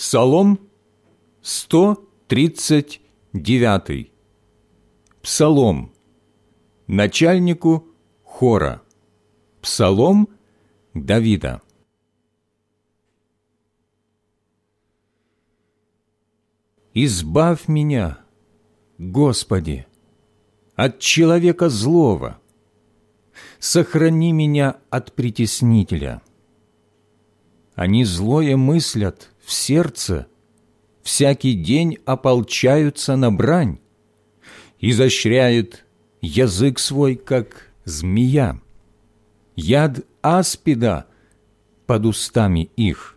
Псалом 139. Псалом начальнику хора. Псалом Давида. «Избавь меня, Господи, от человека злого, сохрани меня от притеснителя. Они злое мыслят в сердце, всякий день ополчаются на брань, изощряют язык свой, как змея, яд аспида под устами их.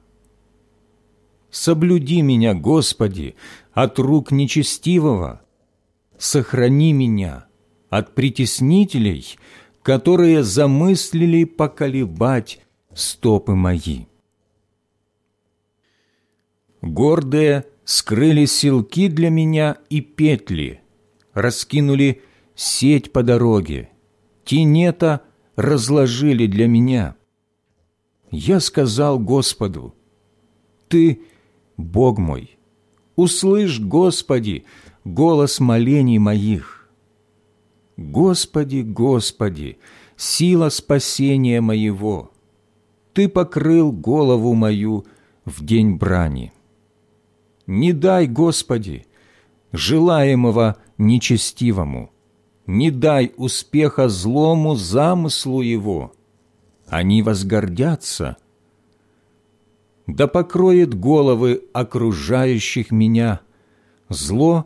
Соблюди меня, Господи, от рук нечестивого, сохрани меня от притеснителей, которые замыслили поколебать стопы мои. Гордые скрыли силки для меня и петли, раскинули сеть по дороге, тенета разложили для меня. Я сказал Господу, «Ты, Бог мой, услышь, Господи, голос молений моих. Господи, Господи, сила спасения моего, Ты покрыл голову мою в день брани. Не дай, Господи, желаемого нечестивому, не дай успеха злому замыслу его. Они возгордятся. Да покроет головы окружающих меня зло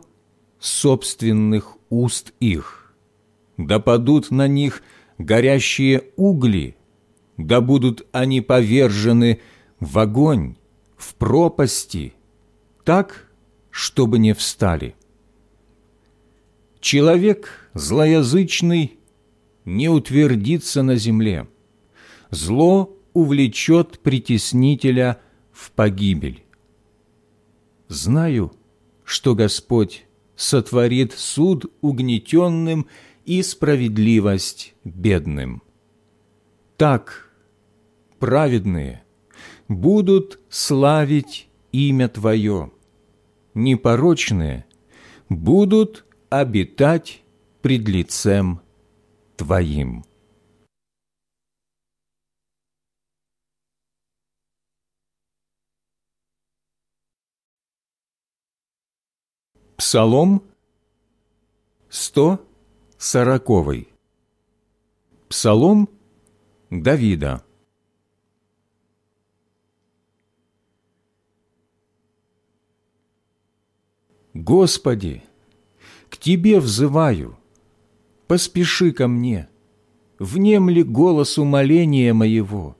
собственных уст их. Да падут на них горящие угли, да будут они повержены в огонь, в пропасти, так, чтобы не встали. Человек злоязычный не утвердится на земле. Зло увлечет притеснителя в погибель. Знаю, что Господь сотворит суд угнетенным и справедливость бедным. Так праведные будут славить имя Твое, непорочные будут обитать пред лицем Твоим. Псалом 140. Псалом Давида. Господи, к Тебе взываю, поспеши ко мне, внемли голос умоления моего,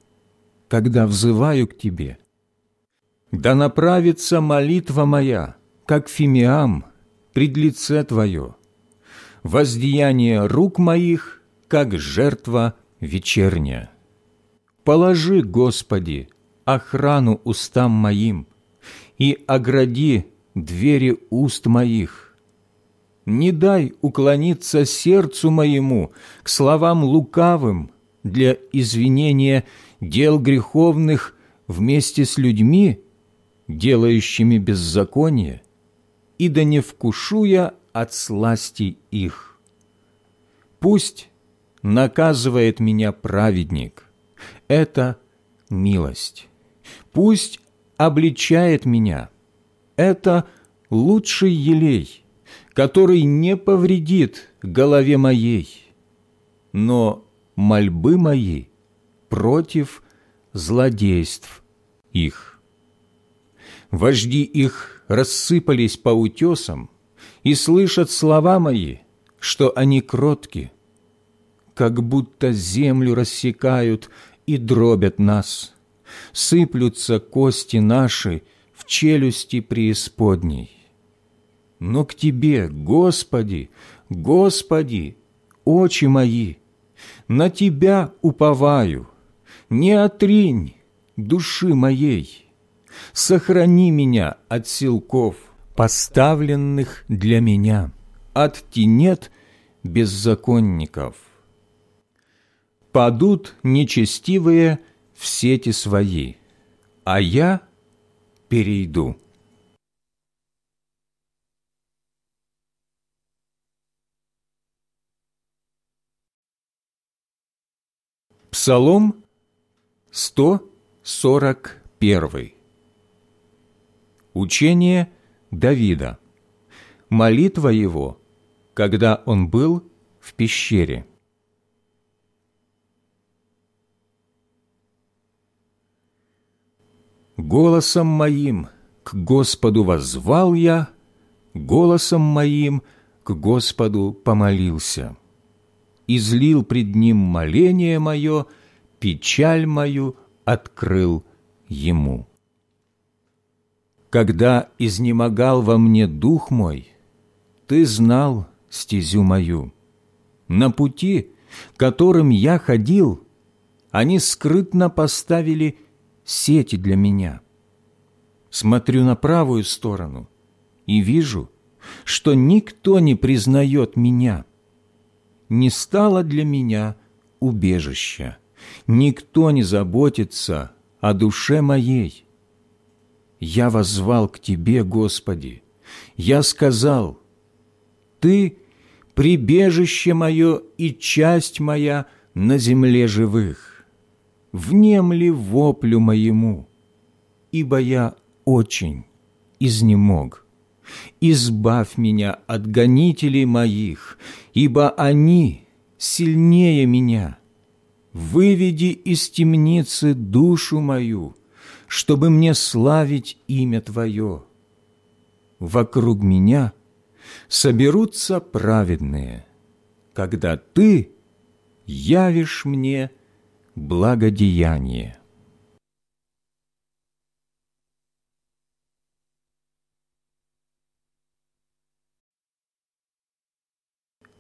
когда взываю к Тебе. Да направится молитва моя, как фимиам, пред лице Твое, воздеяние рук моих, как жертва вечерняя. Положи, Господи, охрану устам моим и огради двери уст моих, не дай уклониться сердцу моему к словам лукавым для извинения дел греховных вместе с людьми, делающими беззаконие, и да не вкушу я от сласти их. Пусть наказывает меня праведник, это милость. Пусть обличает меня, это лучший елей, который не повредит голове моей, но мольбы мои против злодейств их. Вожди их рассыпались по утесам и слышат слова мои, что они кротки, как будто землю рассекают и дробят нас, сыплются кости наши челюсти преисподней. Но к Тебе, Господи, Господи, очи мои, на Тебя уповаю, не отринь души моей, сохрани меня от силков, поставленных для меня, от тенет беззаконников. Падут нечестивые в сети свои, а я перейду. Псалом 141. Учение Давида. Молитва его, когда он был в пещере. Голосом моим к Господу воззвал я, голосом моим к Господу помолился излил пред Ним моление мое, печаль мою открыл Ему. Когда изнемогал во мне дух мой, Ты знал стезю мою. На пути, которым я ходил, Они скрытно поставили сети для меня. Смотрю на правую сторону и вижу, что никто не признает меня – не стало для меня убежища. Никто не заботится о душе моей. Я воззвал к Тебе, Господи. Я сказал, Ты — прибежище мое и часть моя на земле живых. Внемли воплю моему, ибо я очень изнемог избавь меня от гонителей моих, ибо они сильнее меня. Выведи из темницы душу мою, чтобы мне славить имя Твое. Вокруг меня соберутся праведные, когда Ты явишь мне благодеяние.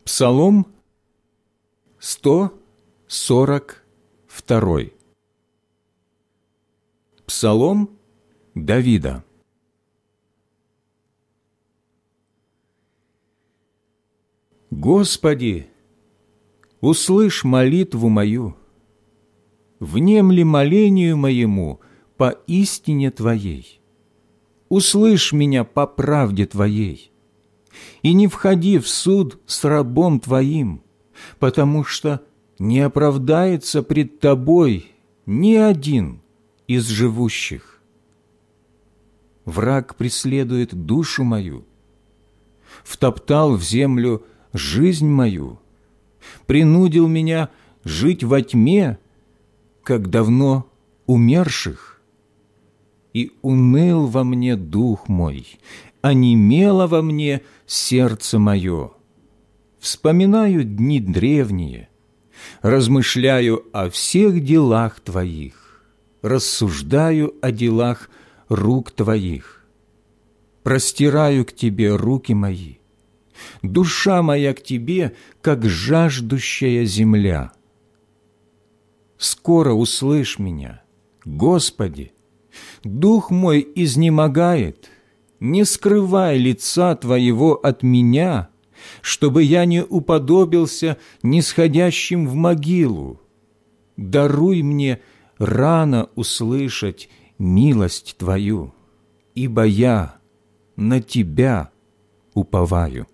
Псалом 142. Псалом Давида. Господи, услышь молитву мою, внемли молению моему по истине Твоей. Услышь меня по правде Твоей и не входи в суд с рабом твоим, потому что не оправдается пред тобой ни один из живущих. Враг преследует душу мою, втоптал в землю жизнь мою, принудил меня жить во тьме, как давно умерших, и уныл во мне дух мой, онемело во мне сердце мое. Вспоминаю дни древние, размышляю о всех делах Твоих, рассуждаю о делах рук Твоих. Простираю к Тебе руки мои. Душа моя к Тебе, как жаждущая земля. Скоро услышь меня, Господи, Дух мой изнемогает – не скрывай лица Твоего от меня, чтобы я не уподобился нисходящим в могилу. Даруй мне рано услышать милость Твою, ибо я на Тебя уповаю.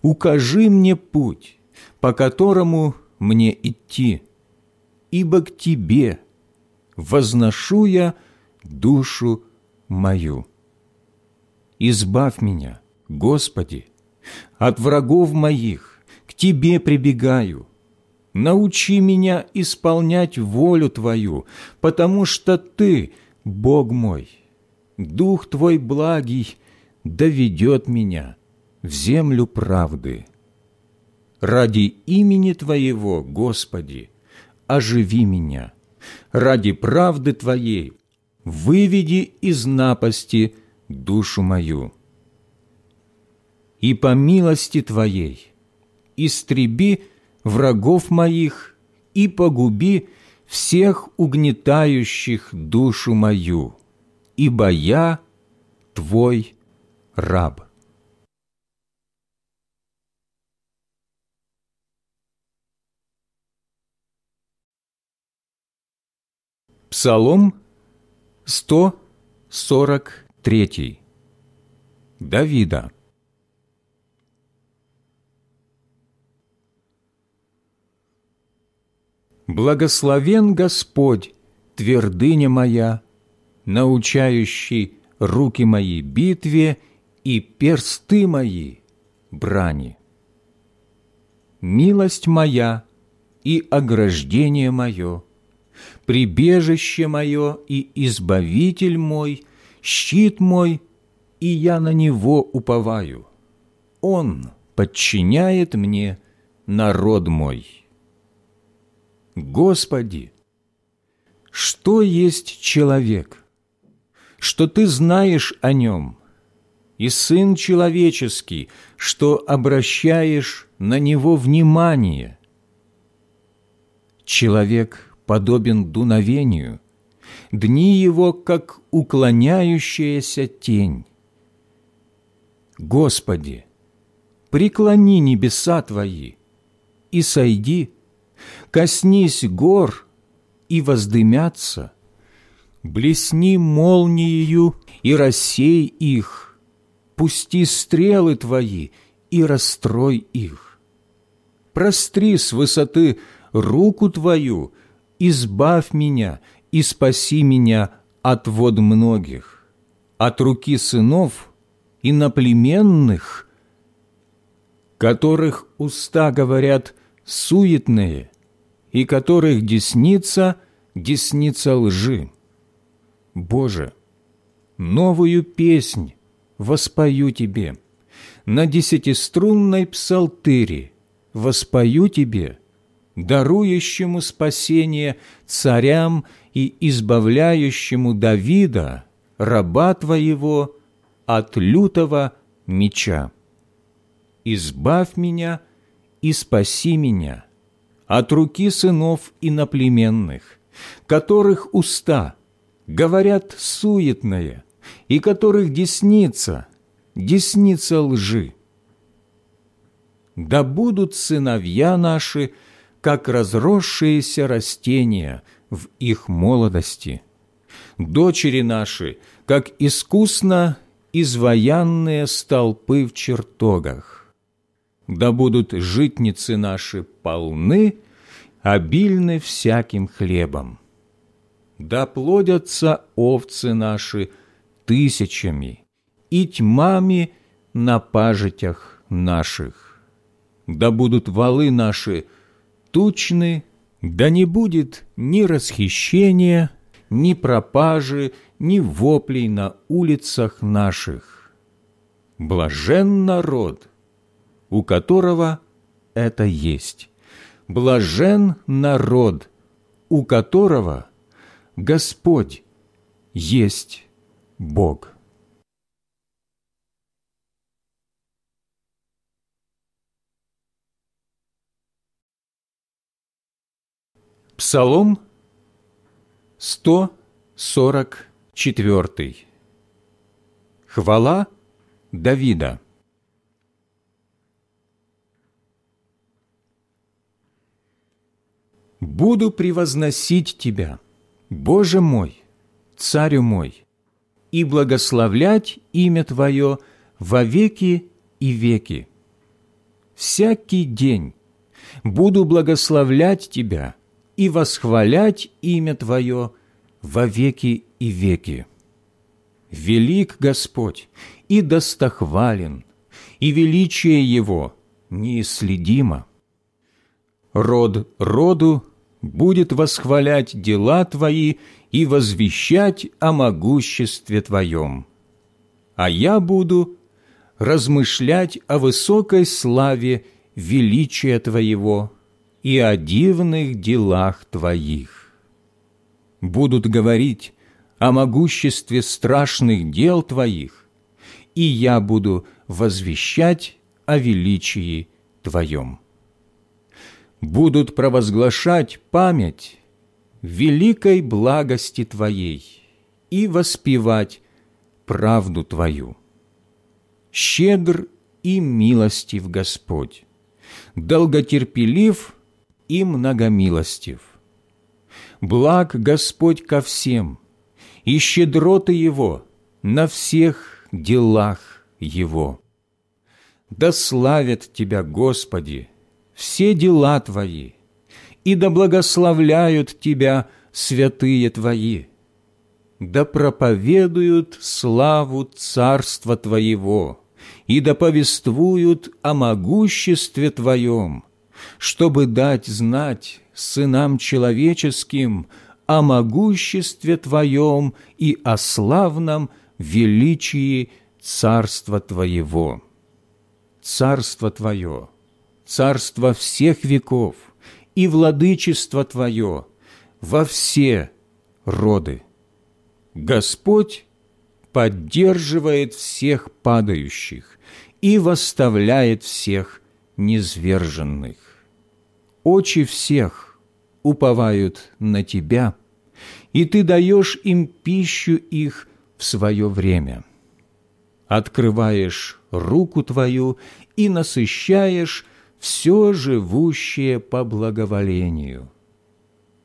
Укажи мне путь, по которому мне идти, ибо к Тебе возношу я душу мою. Избавь меня, Господи, от врагов моих, к Тебе прибегаю. Научи меня исполнять волю Твою, потому что Ты, Бог мой, Дух Твой благий доведет меня в землю правды. Ради имени Твоего, Господи, оживи меня, ради правды Твоей выведи из напасти – душу мою. И по милости Твоей истреби врагов моих и погуби всех угнетающих душу мою, ибо я Твой раб. Псалом 140 Третий. Давида. Благословен Господь, твердыня моя, научающий руки мои битве и персты мои брани. Милость моя и ограждение мое, прибежище мое и избавитель мой, щит мой, и я на него уповаю. Он подчиняет мне народ мой. Господи, что есть человек, что Ты знаешь о нем, и Сын человеческий, что обращаешь на него внимание? Человек подобен дуновению, дни его, как уклоняющаяся тень. Господи, преклони небеса Твои и сойди, коснись гор и воздымятся, блесни молниею и рассей их, пусти стрелы Твои и расстрой их. Простри с высоты руку Твою, избавь меня и спаси меня от вод многих, от руки сынов иноплеменных, которых уста говорят суетные, и которых десница – десница лжи. Боже, новую песнь воспою Тебе, на десятиструнной псалтыре воспою Тебе, дарующему спасение царям и избавляющему Давида, раба Твоего, от лютого меча. Избавь меня и спаси меня от руки сынов иноплеменных, которых уста говорят суетное, и которых десница, десница лжи. Да будут сыновья наши, как разросшиеся растения в их молодости, дочери наши, как искусно изваянные столпы в чертогах. Да будут житницы наши полны, обильны всяким хлебом. Да плодятся овцы наши тысячами и тьмами на пажитях наших. Да будут валы наши тучны, да не будет ни расхищения, ни пропажи, ни воплей на улицах наших. Блажен народ, у которого это есть. Блажен народ, у которого Господь есть Бог. Псалом 144. Хвала Давида. «Буду превозносить Тебя, Боже мой, Царю мой, и благословлять имя Твое во веки и веки. Всякий день буду благословлять Тебя – и восхвалять имя Твое во веки и веки. Велик Господь и достохвален, и величие Его неисследимо. Род роду будет восхвалять дела Твои и возвещать о могуществе Твоем. А я буду размышлять о высокой славе величия Твоего и о дивных делах Твоих. Будут говорить о могуществе страшных дел Твоих, и я буду возвещать о величии Твоем. Будут провозглашать память великой благости Твоей и воспевать правду Твою. Щедр и милостив Господь, долготерпелив и многомилостив. Благ Господь ко всем, и щедроты Его на всех делах Его. Да славят Тебя, Господи, все дела Твои, и да благословляют Тебя святые Твои, да проповедуют славу Царства Твоего, и да повествуют о могуществе Твоем, чтобы дать знать сынам человеческим о могуществе Твоем и о славном величии Царства Твоего. Царство Твое, Царство всех веков и владычество Твое во все роды. Господь поддерживает всех падающих и восставляет всех низверженных. Очи всех уповают на Тебя, и Ты даешь им пищу их в свое время. Открываешь руку Твою и насыщаешь все живущее по благоволению.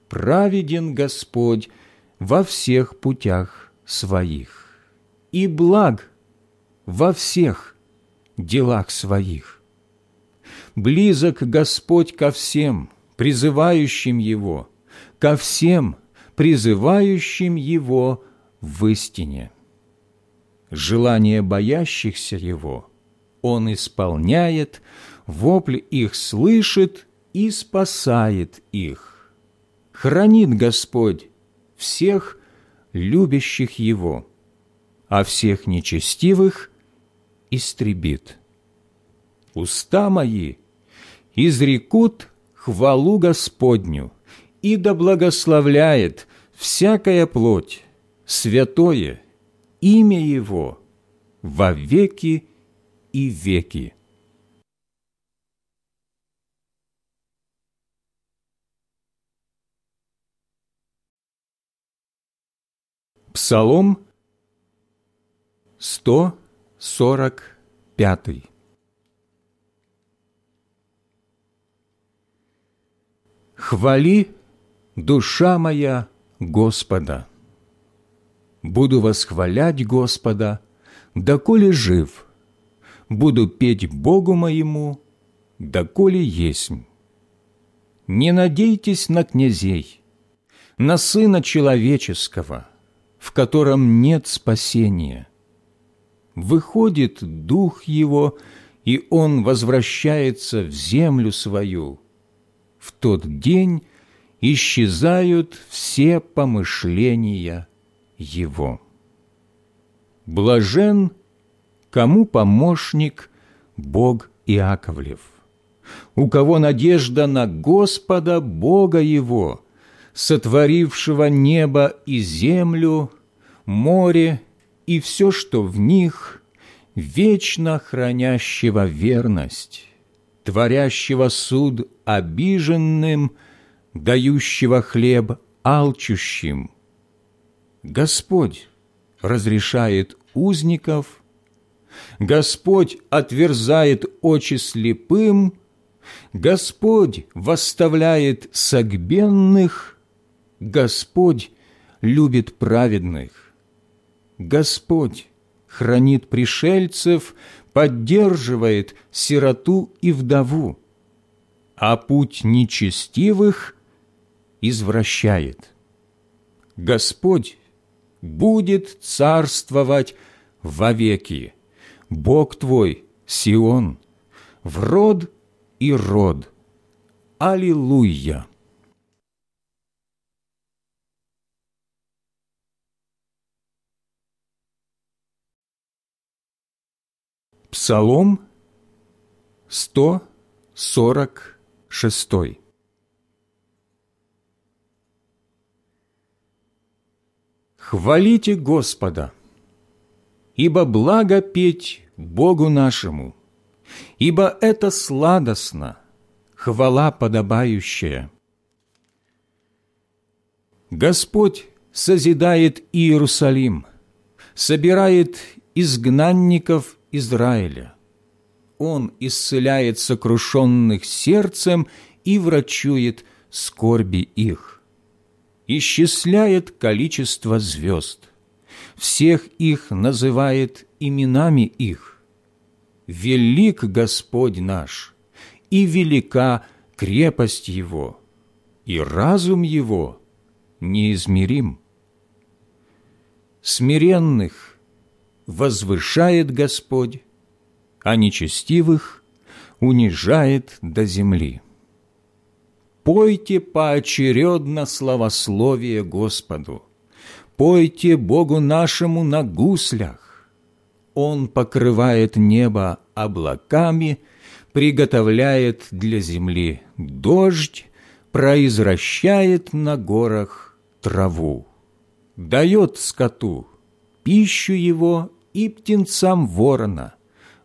Праведен Господь во всех путях Своих, и благ во всех делах Своих. Близок Господь ко всем, призывающим Его, ко всем, призывающим Его в истине. Желание боящихся Его Он исполняет, вопль их слышит и спасает их. Хранит Господь всех любящих Его, а всех нечестивых истребит. Уста мои изрекут хвалу Господню, и да благословляет всякая плоть, святое имя Его во веки и веки. Псалом 145 Хвали, душа моя, Господа. Буду восхвалять Господа, доколе жив, буду петь Богу моему, доколе есмь. Не надейтесь на князей, на Сына Человеческого, в котором нет спасения. Выходит Дух Его, и Он возвращается в землю свою. В тот день исчезают все помышления Его. Блажен, кому помощник Бог Иаковлев, у кого надежда на Господа Бога Его – сотворившего небо и землю, море и все, что в них, вечно хранящего верность, творящего суд обиженным, дающего хлеб алчущим. Господь разрешает узников, Господь отверзает очи слепым, Господь восставляет согбенных, Господь любит праведных. Господь хранит пришельцев, поддерживает сироту и вдову, а путь нечестивых извращает. Господь будет царствовать вовеки. Бог твой, Сион, в род и род. Аллилуйя! Псалом 146 Хвалите Господа, ибо благо петь Богу нашему, ибо это сладостно, хвала подобающая. Господь созидает Иерусалим, собирает изгнанников Израиля. Он исцеляет сокрушенных сердцем и врачует скорби их. Исчисляет количество звезд. Всех их называет именами их. Велик Господь наш, и велика крепость Его. и разум его неизмерим. Смиренных возвышает Господь, а нечестивых унижает до земли. Пойте поочередно славословие Господу, пойте Богу нашему на гуслях. Он покрывает небо облаками, приготовляет для земли дождь, произвращает на горах траву, дает скоту пищу его и птенцам ворона,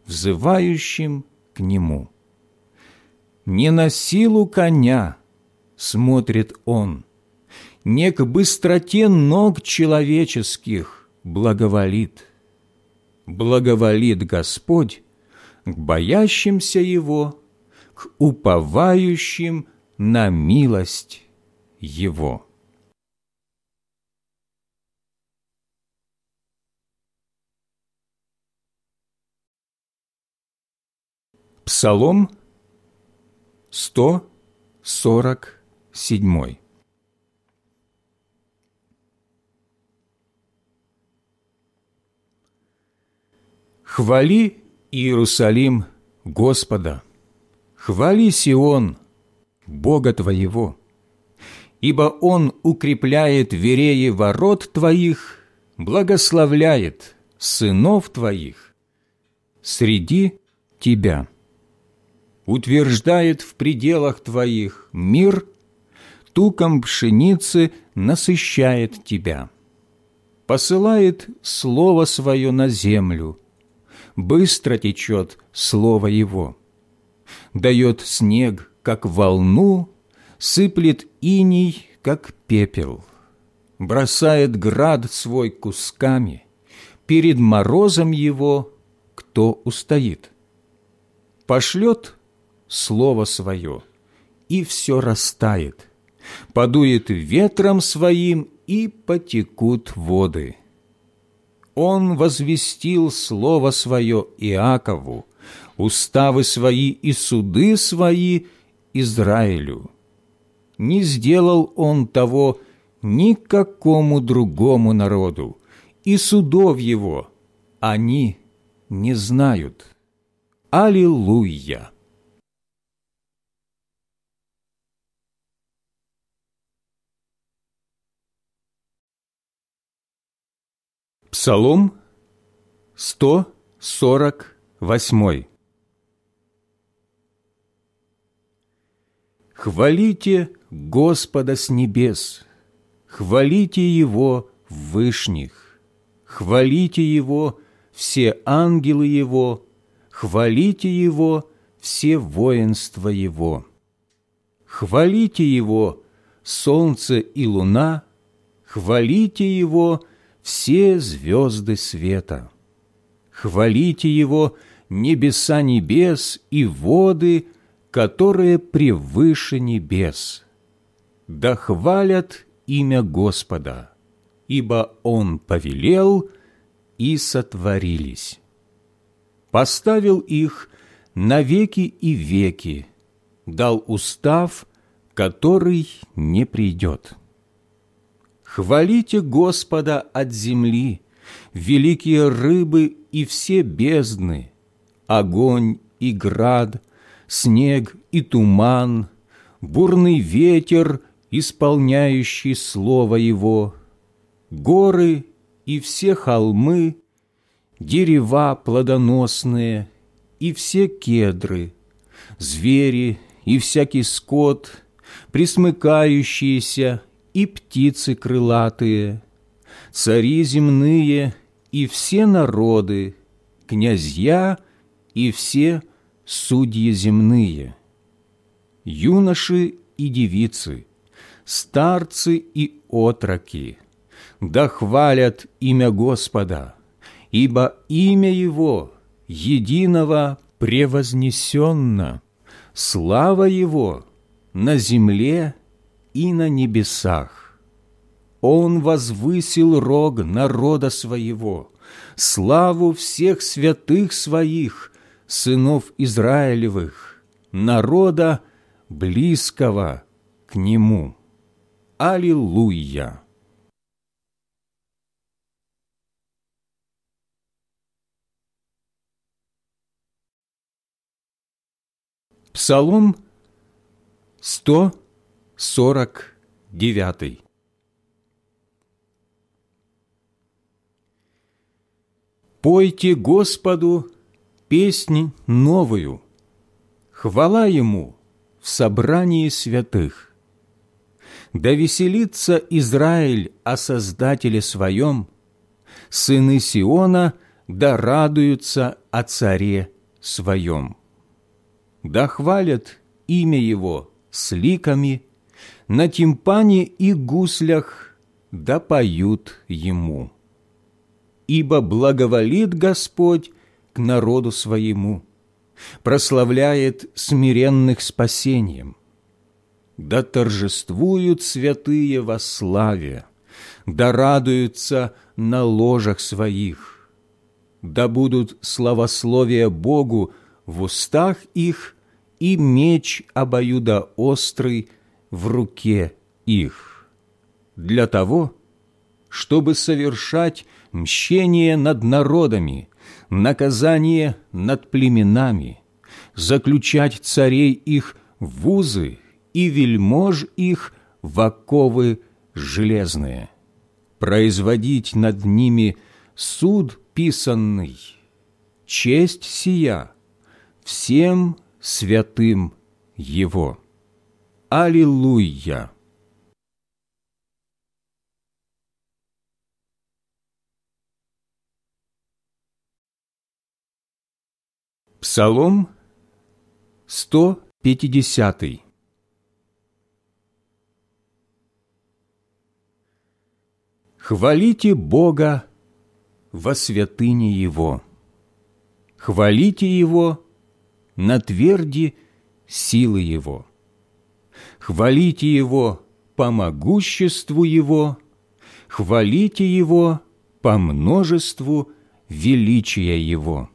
взывающим к нему. Не на силу коня смотрит он, не к быстроте ног человеческих благоволит. Благоволит Господь к боящимся Его, к уповающим на милость Его. Псалом 147 Хвали, Иерусалим, Господа, хвали Сион, Бога твоего, ибо Он укрепляет вереи ворот твоих, благословляет сынов твоих среди тебя, утверждает в пределах твоих мир, туком пшеницы насыщает тебя, посылает слово свое на землю, быстро течет слово его, дает снег, как волну, сыплет иней, как пепел, бросает град свой кусками, перед морозом его кто устоит? Пошлет слово свое, и все растает, подует ветром своим, и потекут воды. Он возвестил слово свое Иакову, уставы свои и суды свои Израилю. Не сделал он того никакому другому народу, и судов его они не знают. Аллилуйя! Псалом 148 Хвалите Господа с небес, хвалите Его в вышних, хвалите Его все ангелы Его, хвалите Его все воинства Его. Хвалите Его солнце и луна, хвалите Его все звезды света. Хвалите Его небеса небес и воды, которые превыше небес. Да хвалят имя Господа, ибо Он повелел, и сотворились. Поставил их на веки и веки, дал устав, который не придет. Хвалите Господа от земли, великие рыбы и все бездны, огонь и град, снег и туман, бурный ветер, исполняющий слово Его, горы и все холмы, дерева плодоносные и все кедры, звери и всякий скот, присмыкающиеся и птицы крылатые, цари земные и все народы, князья и все судьи земные, юноши и девицы, старцы и отроки, да хвалят имя Господа, ибо имя Его единого превознесенно, слава Его на земле и на небесах. Он возвысил рог народа своего, славу всех святых своих, сынов Израилевых, народа близкого к Нему. Аллилуйя! Псалом 149 Пойте Господу песнь новую, хвала Ему в собрании святых. Да веселится Израиль о Создателе Своем, сыны Сиона да радуются о Царе Своем. Да хвалят имя Его с ликами, на тимпане и гуслях да поют Ему ибо благоволит Господь к народу своему, прославляет смиренных спасением. Да торжествуют святые во славе, да радуются на ложах своих, да будут славословия Богу в устах их и меч обоюдоострый в руке их, для того, чтобы совершать мщение над народами, наказание над племенами, заключать царей их в узы и вельмож их в оковы железные, производить над ними суд писанный, честь сия всем святым Его. Аллилуйя! Псалом 150 Хвалите Бога во святыне Его, хвалите Его на тверди силы Его, хвалите Его по могуществу Его, хвалите Его по множеству величия Его.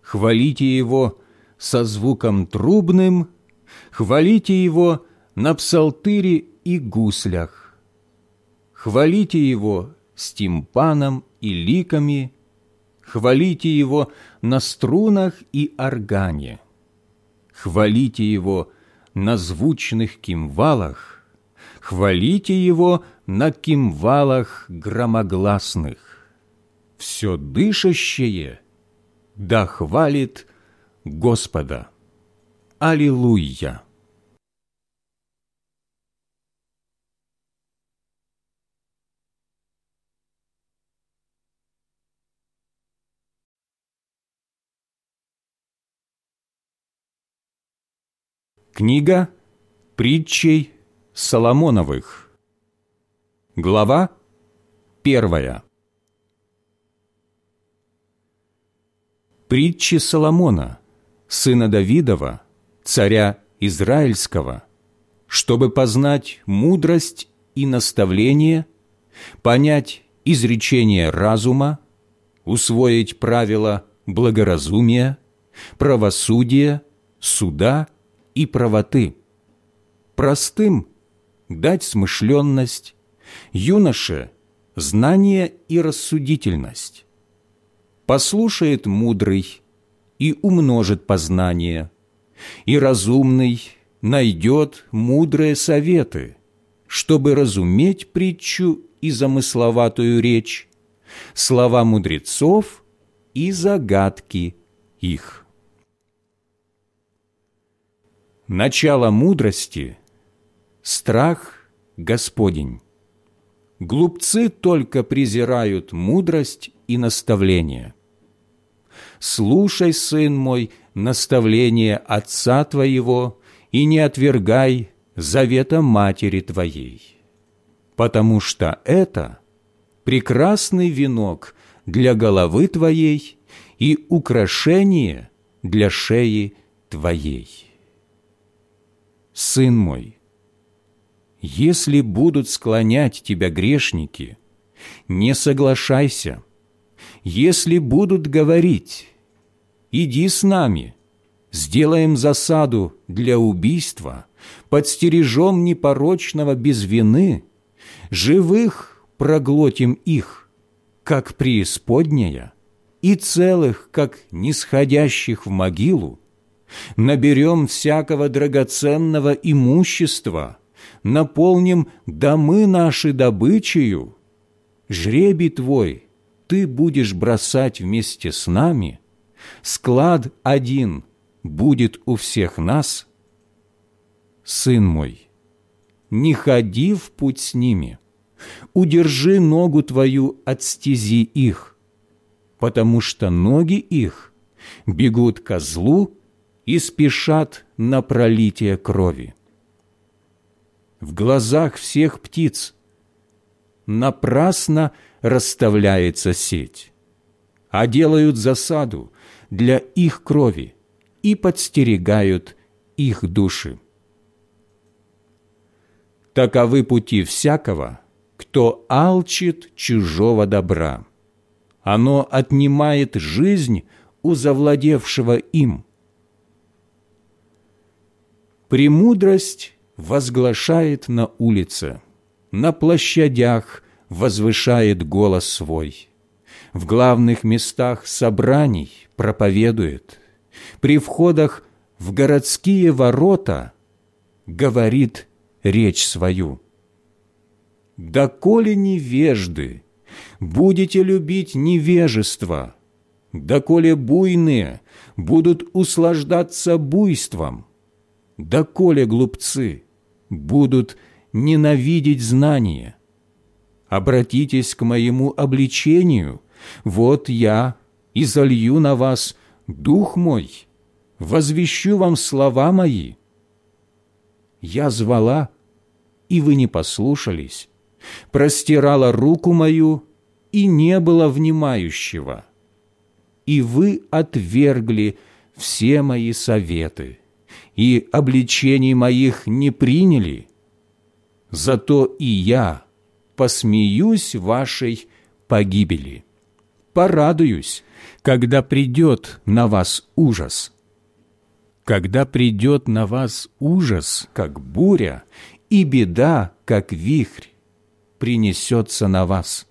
Хвалите Его со звуком трубным, хвалите Его на псалтыре и гуслях, хвалите Его с тимпаном и ликами, хвалите Его на струнах и органе, хвалите Его на звучных кимвалах, хвалите Его на кимвалах громогласных. Все дышащее – да хвалит Господа. Аллилуйя! Книга притчей Соломоновых. Глава первая. притчи Соломона, сына Давидова, царя Израильского, чтобы познать мудрость и наставление, понять изречение разума, усвоить правила благоразумия, правосудия, суда и правоты, простым дать смышленность, юноше – знание и рассудительность, послушает мудрый и умножит познание, и разумный найдет мудрые советы, чтобы разуметь притчу и замысловатую речь, слова мудрецов и загадки их. Начало мудрости – страх Господень. Глупцы только презирают мудрость и наставление. «Слушай, сын мой, наставление отца твоего и не отвергай завета матери твоей, потому что это прекрасный венок для головы твоей и украшение для шеи твоей. Сын мой, если будут склонять тебя грешники, не соглашайся, если будут говорить «Иди с нами, сделаем засаду для убийства, подстережем непорочного без вины, живых проглотим их, как преисподняя, и целых, как нисходящих в могилу, наберем всякого драгоценного имущества, наполним домы наши добычею, жребий твой ты будешь бросать вместе с нами, склад один будет у всех нас. Сын мой, не ходи в путь с ними, удержи ногу твою от стези их, потому что ноги их бегут ко злу и спешат на пролитие крови. В глазах всех птиц напрасно расставляется сеть, а делают засаду для их крови и подстерегают их души. Таковы пути всякого, кто алчит чужого добра. Оно отнимает жизнь у завладевшего им. Премудрость возглашает на улице, на площадях возвышает голос свой, в главных местах собраний проповедует, при входах в городские ворота говорит речь свою. «Доколе невежды, будете любить невежество, доколе буйные будут услаждаться буйством, доколе глупцы будут ненавидеть знание. Обратитесь к моему обличению, вот я и залью на вас дух мой, возвещу вам слова мои. Я звала, и вы не послушались, простирала руку мою, и не было внимающего. И вы отвергли все мои советы и обличений моих не приняли, зато и я посмеюсь вашей погибели, порадуюсь, когда придет на вас ужас. Когда придет на вас ужас, как буря, и беда, как вихрь, принесется на вас.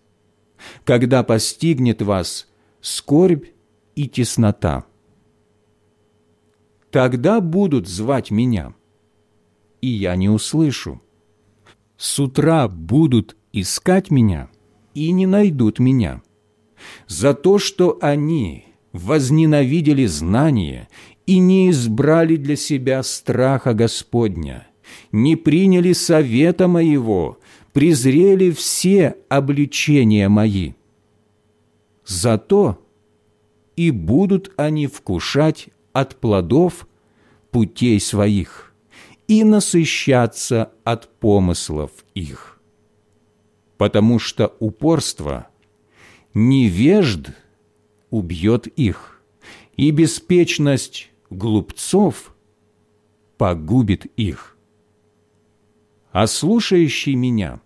Когда постигнет вас скорбь и теснота, Тогда будут звать меня, и я не услышу. С утра будут искать меня и не найдут меня. За то, что они возненавидели знание и не избрали для себя страха Господня, не приняли совета моего, презрели все обличения мои. Зато и будут они вкушать от плодов путей своих и насыщаться от помыслов их. Потому что упорство невежд убьет их, и беспечность глупцов погубит их. А слушающий меня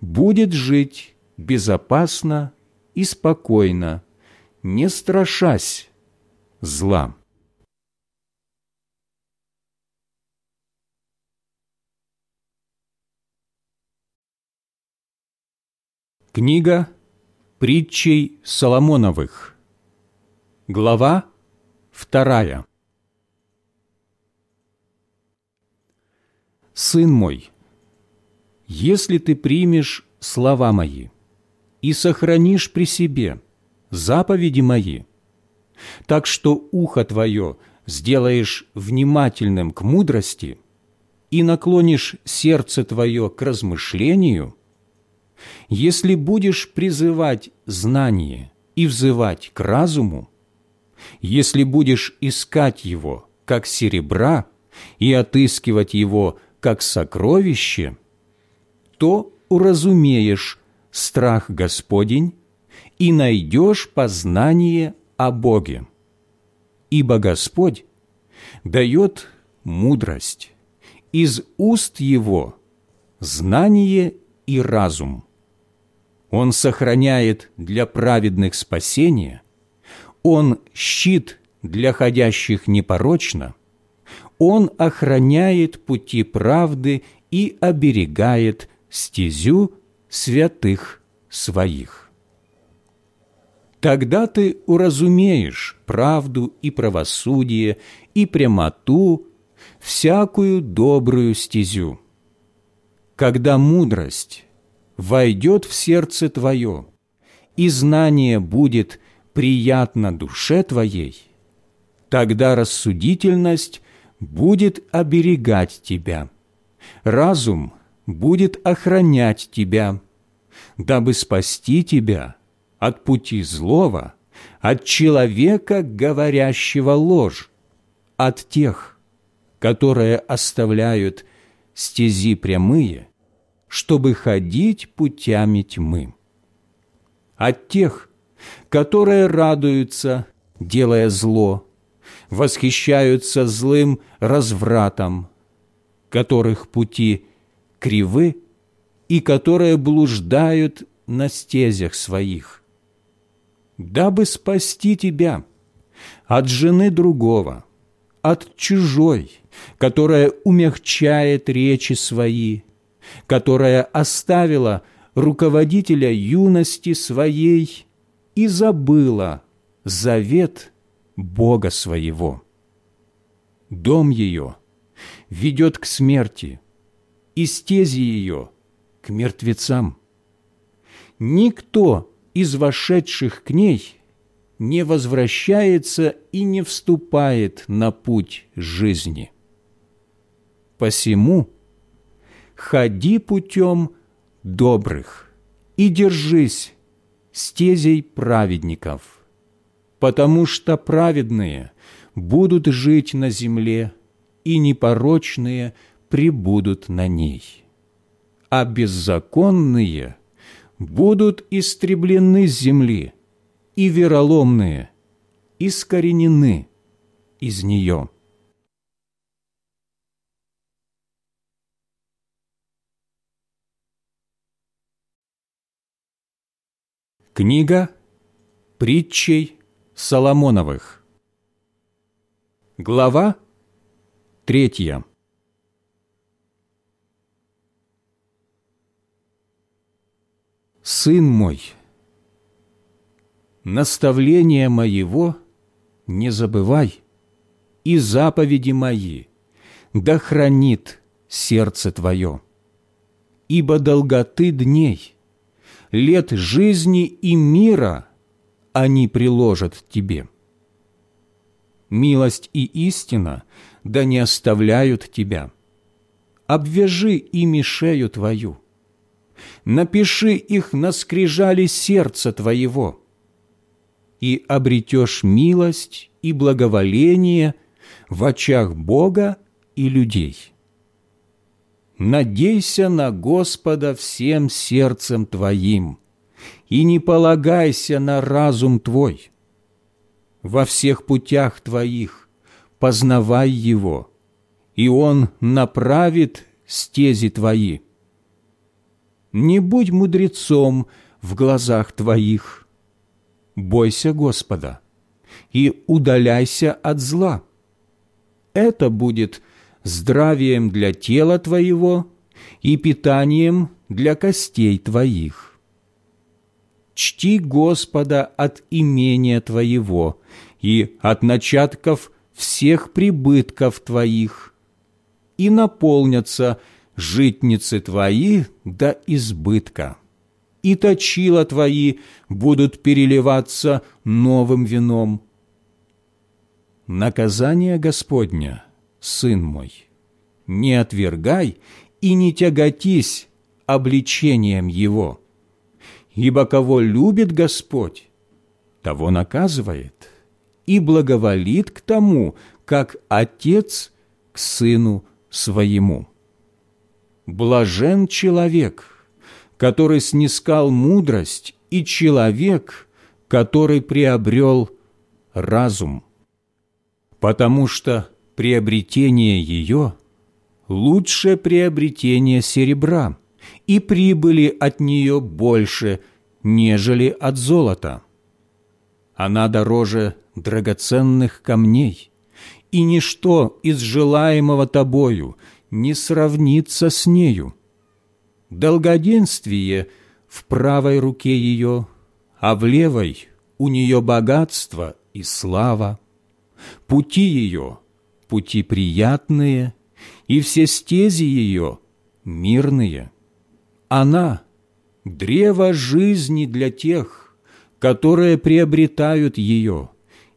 будет жить безопасно и спокойно, не страшась зла. Книга притчей Соломоновых. Глава вторая. Сын мой, если ты примешь слова мои и сохранишь при себе заповеди мои, так что ухо твое сделаешь внимательным к мудрости и наклонишь сердце твое к размышлению – если будешь призывать знание и взывать к разуму, если будешь искать его, как серебра, и отыскивать его, как сокровище, то уразумеешь страх Господень и найдешь познание о Боге. Ибо Господь дает мудрость, из уст Его знание и разум. Он сохраняет для праведных спасение, Он щит для ходящих непорочно, Он охраняет пути правды и оберегает стезю святых своих. Тогда ты уразумеешь правду и правосудие, и прямоту, всякую добрую стезю. Когда мудрость войдет в сердце твое, и знание будет приятно душе твоей, тогда рассудительность будет оберегать тебя, разум будет охранять тебя, дабы спасти тебя от пути злого, от человека, говорящего ложь, от тех, которые оставляют стези прямые, чтобы ходить путями тьмы, от тех, которые радуются, делая зло, восхищаются злым развратом, которых пути кривы и которые блуждают на стезях своих, дабы спасти тебя от жены другого, от чужой, которая умягчает речи свои, которая оставила руководителя юности своей и забыла завет Бога своего. Дом ее ведет к смерти, и стези ее к мертвецам. Никто из вошедших к ней не возвращается и не вступает на путь жизни. Посему ходи путем добрых и держись стезей праведников, потому что праведные будут жить на земле, и непорочные прибудут на ней, а беззаконные будут истреблены с земли, и вероломные искоренены из нее». Книга притчей Соломоновых. Глава третья. Сын мой, наставления моего не забывай, и заповеди мои да хранит сердце твое, ибо долготы дней – лет жизни и мира они приложат тебе. Милость и истина да не оставляют тебя. Обвяжи ими шею твою. Напиши их на скрижали сердца твоего, и обретешь милость и благоволение в очах Бога и людей надейся на Господа всем сердцем твоим и не полагайся на разум твой. Во всех путях твоих познавай Его, и Он направит стези твои. Не будь мудрецом в глазах твоих, бойся Господа и удаляйся от зла. Это будет – здравием для тела твоего и питанием для костей твоих. Чти Господа от имения твоего и от начатков всех прибытков твоих, и наполнятся житницы твои до избытка, и точила твои будут переливаться новым вином. Наказание Господня – сын мой, не отвергай и не тяготись обличением его, ибо кого любит Господь, того наказывает и благоволит к тому, как отец к сыну своему. Блажен человек, который снискал мудрость, и человек, который приобрел разум, потому что приобретение ее лучше приобретение серебра, и прибыли от нее больше, нежели от золота. Она дороже драгоценных камней, и ничто из желаемого тобою не сравнится с нею. Долгоденствие в правой руке ее, а в левой у нее богатство и слава. Пути ее – пути приятные, и все стези ее – мирные. Она – древо жизни для тех, которые приобретают ее,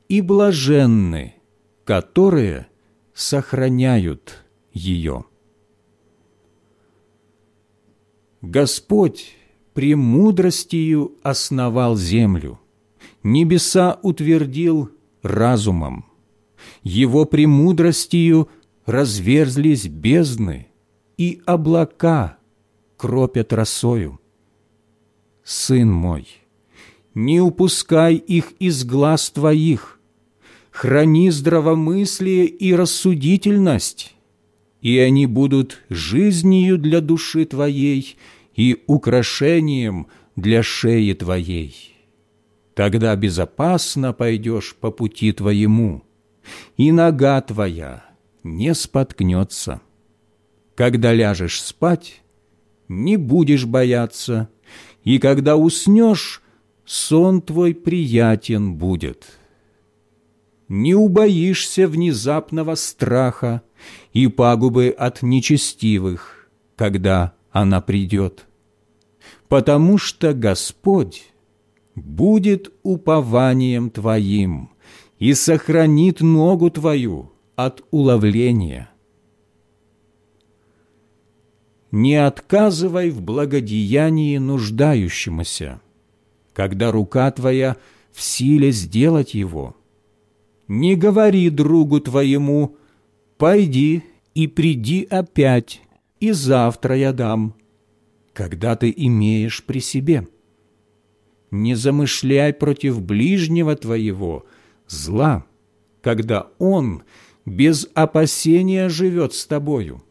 и блаженны, которые сохраняют ее. Господь премудростью основал землю, небеса утвердил разумом, Его премудростью разверзлись бездны, и облака кропят росою. Сын мой, не упускай их из глаз твоих, храни здравомыслие и рассудительность, и они будут жизнью для души твоей и украшением для шеи твоей. Тогда безопасно пойдешь по пути твоему, и нога твоя не споткнется. Когда ляжешь спать, не будешь бояться, и когда уснешь, сон твой приятен будет. Не убоишься внезапного страха и пагубы от нечестивых, когда она придет. Потому что Господь будет упованием твоим и сохранит ногу твою от уловления. Не отказывай в благодеянии нуждающемуся, когда рука твоя в силе сделать его. Не говори другу твоему «Пойди и приди опять, и завтра я дам», когда ты имеешь при себе. Не замышляй против ближнего твоего зла, когда он без опасения живет с тобою.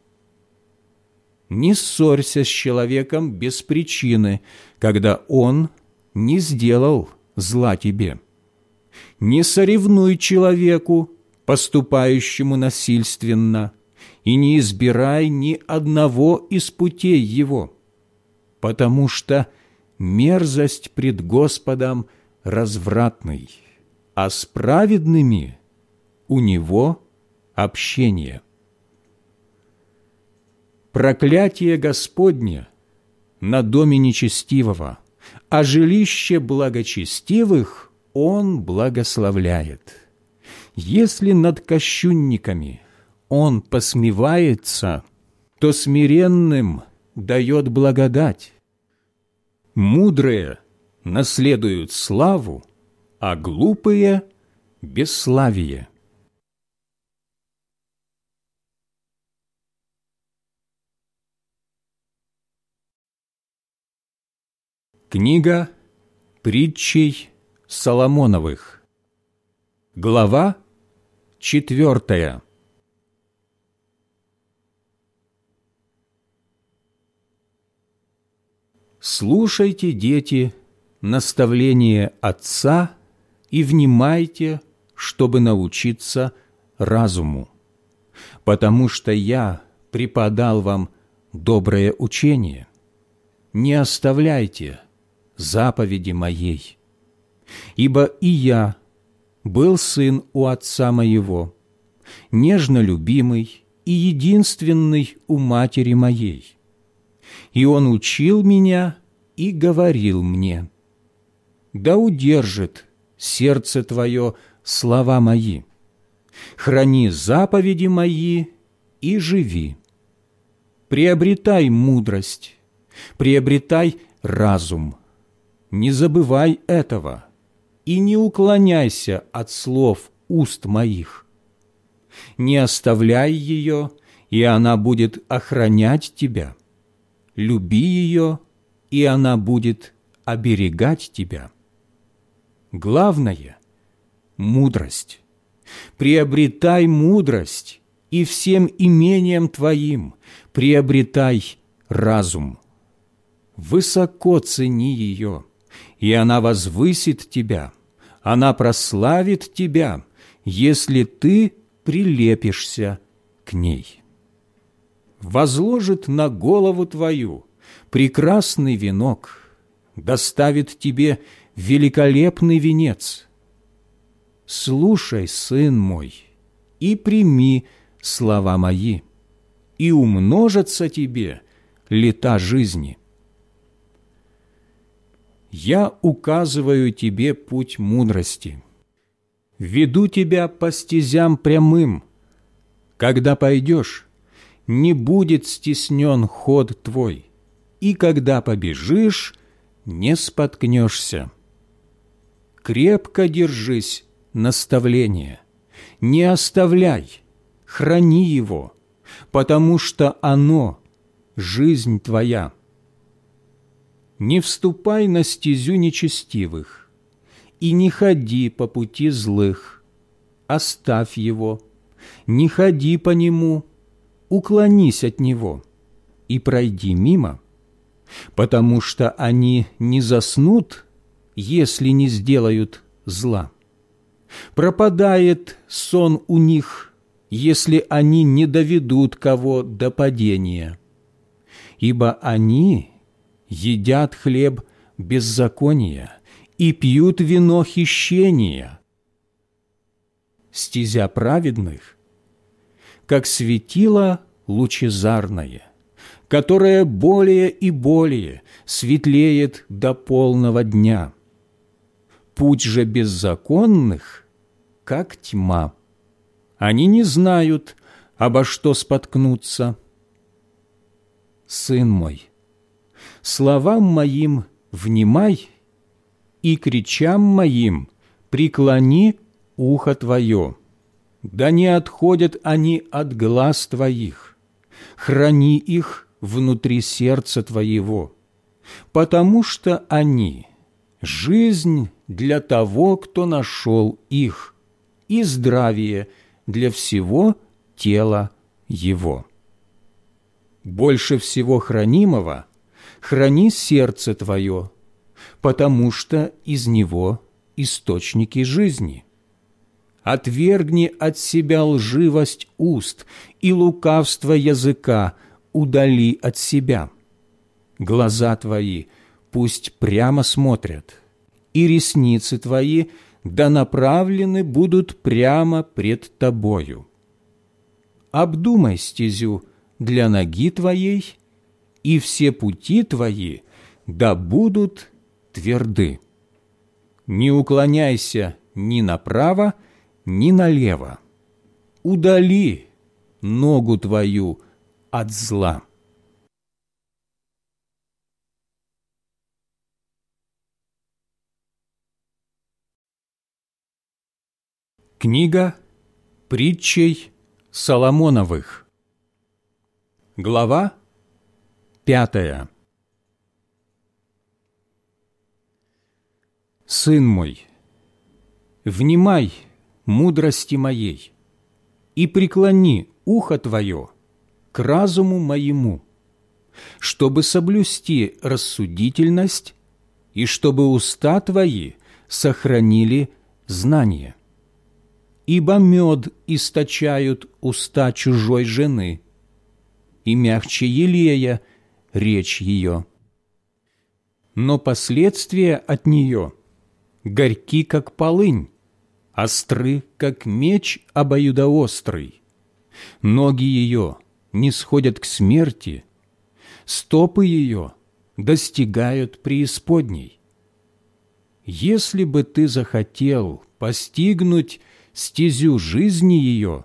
Не ссорься с человеком без причины, когда он не сделал зла тебе. Не соревнуй человеку, поступающему насильственно, и не избирай ни одного из путей его, потому что мерзость пред Господом развратный, а с праведными у него общение. Проклятие Господне на доме нечестивого – а жилище благочестивых Он благословляет. Если над кощунниками Он посмевается, то смиренным дает благодать. Мудрые наследуют славу, а глупые – бесславие. Книга притчей Соломоновых Глава четвертая Слушайте, дети, наставление Отца и внимайте, чтобы научиться разуму, потому что я преподал вам доброе учение. Не оставляйте – заповеди моей. Ибо и я был сын у отца моего, нежно любимый и единственный у матери моей. И он учил меня и говорил мне, «Да удержит сердце твое слова мои, храни заповеди мои и живи. Приобретай мудрость, приобретай разум, не забывай этого и не уклоняйся от слов уст моих. Не оставляй ее, и она будет охранять тебя. Люби ее, и она будет оберегать тебя. Главное – мудрость. Приобретай мудрость, и всем имением твоим приобретай разум. Высоко цени ее – и она возвысит тебя, она прославит тебя, если ты прилепишься к ней. Возложит на голову твою прекрасный венок, доставит тебе великолепный венец. Слушай, сын мой, и прими слова мои, и умножатся тебе лета жизни. Я указываю тебе путь мудрости, веду тебя по стезям прямым. Когда пойдешь, не будет стеснен ход твой, и когда побежишь, не споткнешься. Крепко держись наставления, не оставляй, храни его, потому что оно – жизнь твоя. Не вступай на стезю нечестивых и не ходи по пути злых, оставь его, не ходи по нему, уклонись от него и пройди мимо, потому что они не заснут, если не сделают зла. Пропадает сон у них, если они не доведут кого до падения. Ибо они едят хлеб беззакония и пьют вино хищения. Стезя праведных, как светило лучезарное, которое более и более светлеет до полного дня. Путь же беззаконных, как тьма. Они не знают, обо что споткнуться. Сын мой, словам моим внимай и кричам моим преклони ухо твое, да не отходят они от глаз твоих, храни их внутри сердца твоего, потому что они – жизнь для того, кто нашел их, и здравие для всего тела его. Больше всего хранимого храни сердце твое, потому что из него источники жизни. Отвергни от себя лживость уст и лукавство языка, удали от себя. Глаза твои пусть прямо смотрят, и ресницы твои да направлены будут прямо пред тобою. Обдумай стезю для ноги твоей и все пути твои да будут тверды. Не уклоняйся ни направо, ни налево. Удали ногу твою от зла. Книга притчей Соломоновых Глава Пятая Сын мой, внимай мудрости моей и преклони ухо твое к разуму моему, чтобы соблюсти рассудительность и чтобы уста твои сохранили знание. Ибо мед источают уста чужой жены, и мягче елея – речь ее. Но последствия от нее горьки, как полынь, остры, как меч обоюдоострый. Ноги ее не сходят к смерти, стопы ее достигают преисподней. Если бы ты захотел постигнуть стезю жизни ее,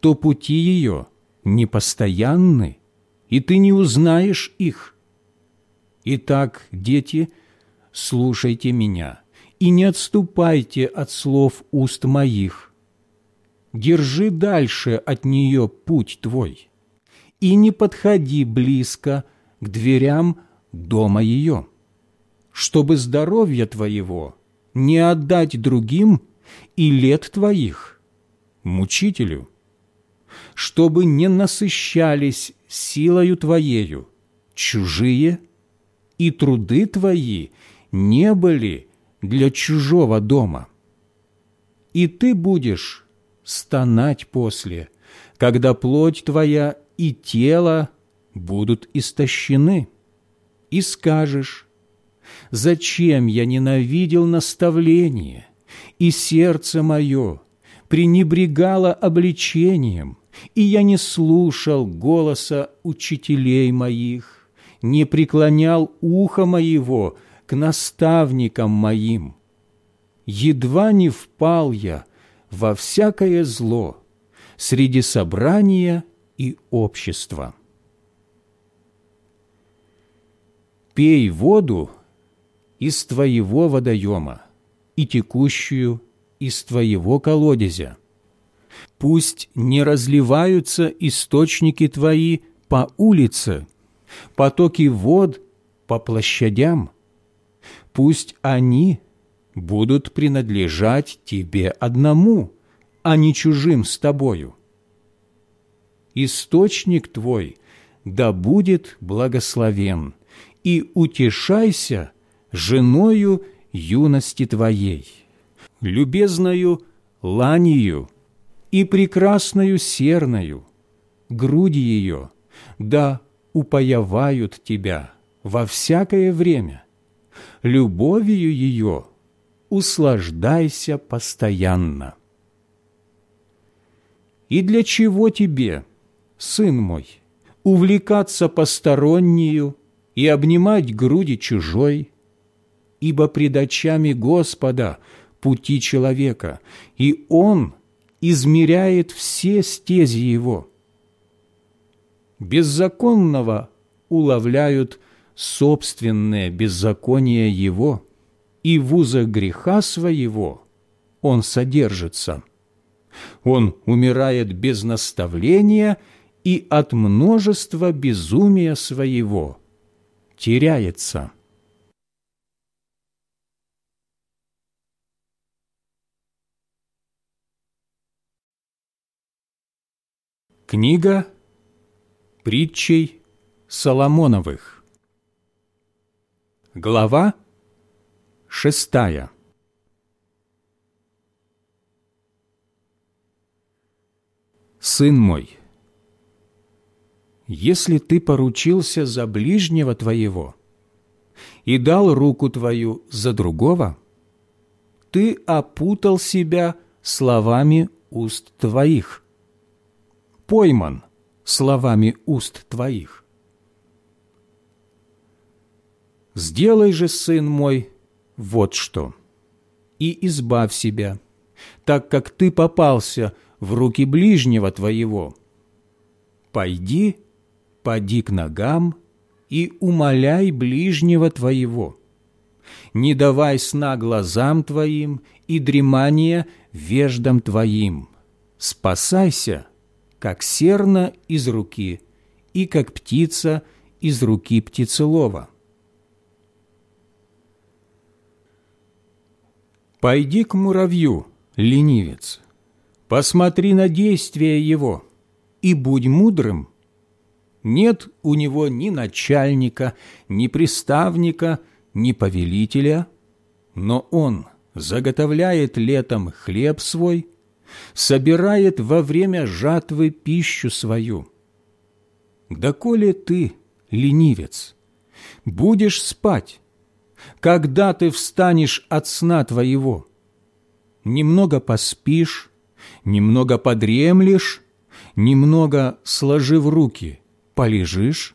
то пути ее непостоянны, и ты не узнаешь их. Итак, дети, слушайте меня и не отступайте от слов уст моих. Держи дальше от нее путь твой и не подходи близко к дверям дома ее, чтобы здоровье твоего не отдать другим и лет твоих мучителю, чтобы не насыщались силою Твоею чужие, и труды Твои не были для чужого дома. И Ты будешь стонать после, когда плоть твоя и тело будут истощены. И скажешь, зачем я ненавидел наставление, и сердце мое пренебрегало обличением, и я не слушал голоса учителей моих, не преклонял ухо моего к наставникам моим. Едва не впал я во всякое зло среди собрания и общества. Пей воду из твоего водоема и текущую из твоего колодезя. Пусть не разливаются источники твои по улице, потоки вод по площадям. Пусть они будут принадлежать тебе одному, а не чужим с тобою. Источник твой да будет благословен, и утешайся женою юности твоей, любезною ланию и прекрасною серною, груди ее, да упоявают тебя во всякое время, любовью ее услаждайся постоянно. И для чего тебе, сын мой, увлекаться постороннею и обнимать груди чужой? Ибо пред очами Господа пути человека, и Он измеряет все стези его. Беззаконного уловляют собственное беззаконие его, и в узах греха своего он содержится. Он умирает без наставления и от множества безумия своего теряется. Книга притчей Соломоновых. Глава шестая. Сын мой, если ты поручился за ближнего твоего и дал руку твою за другого, ты опутал себя словами уст твоих – пойман словами уст твоих. Сделай же, сын мой, вот что, и избавь себя, так как ты попался в руки ближнего твоего. Пойди, поди к ногам и умоляй ближнего твоего. Не давай сна глазам твоим и дремания веждам твоим. Спасайся как серна из руки и как птица из руки птицелова. Пойди к муравью, ленивец, посмотри на действия его и будь мудрым. Нет у него ни начальника, ни приставника, ни повелителя, но он заготовляет летом хлеб свой – собирает во время жатвы пищу свою. Доколе ты, ленивец, будешь спать, когда ты встанешь от сна твоего? Немного поспишь, немного подремлешь, немного, сложив руки, полежишь,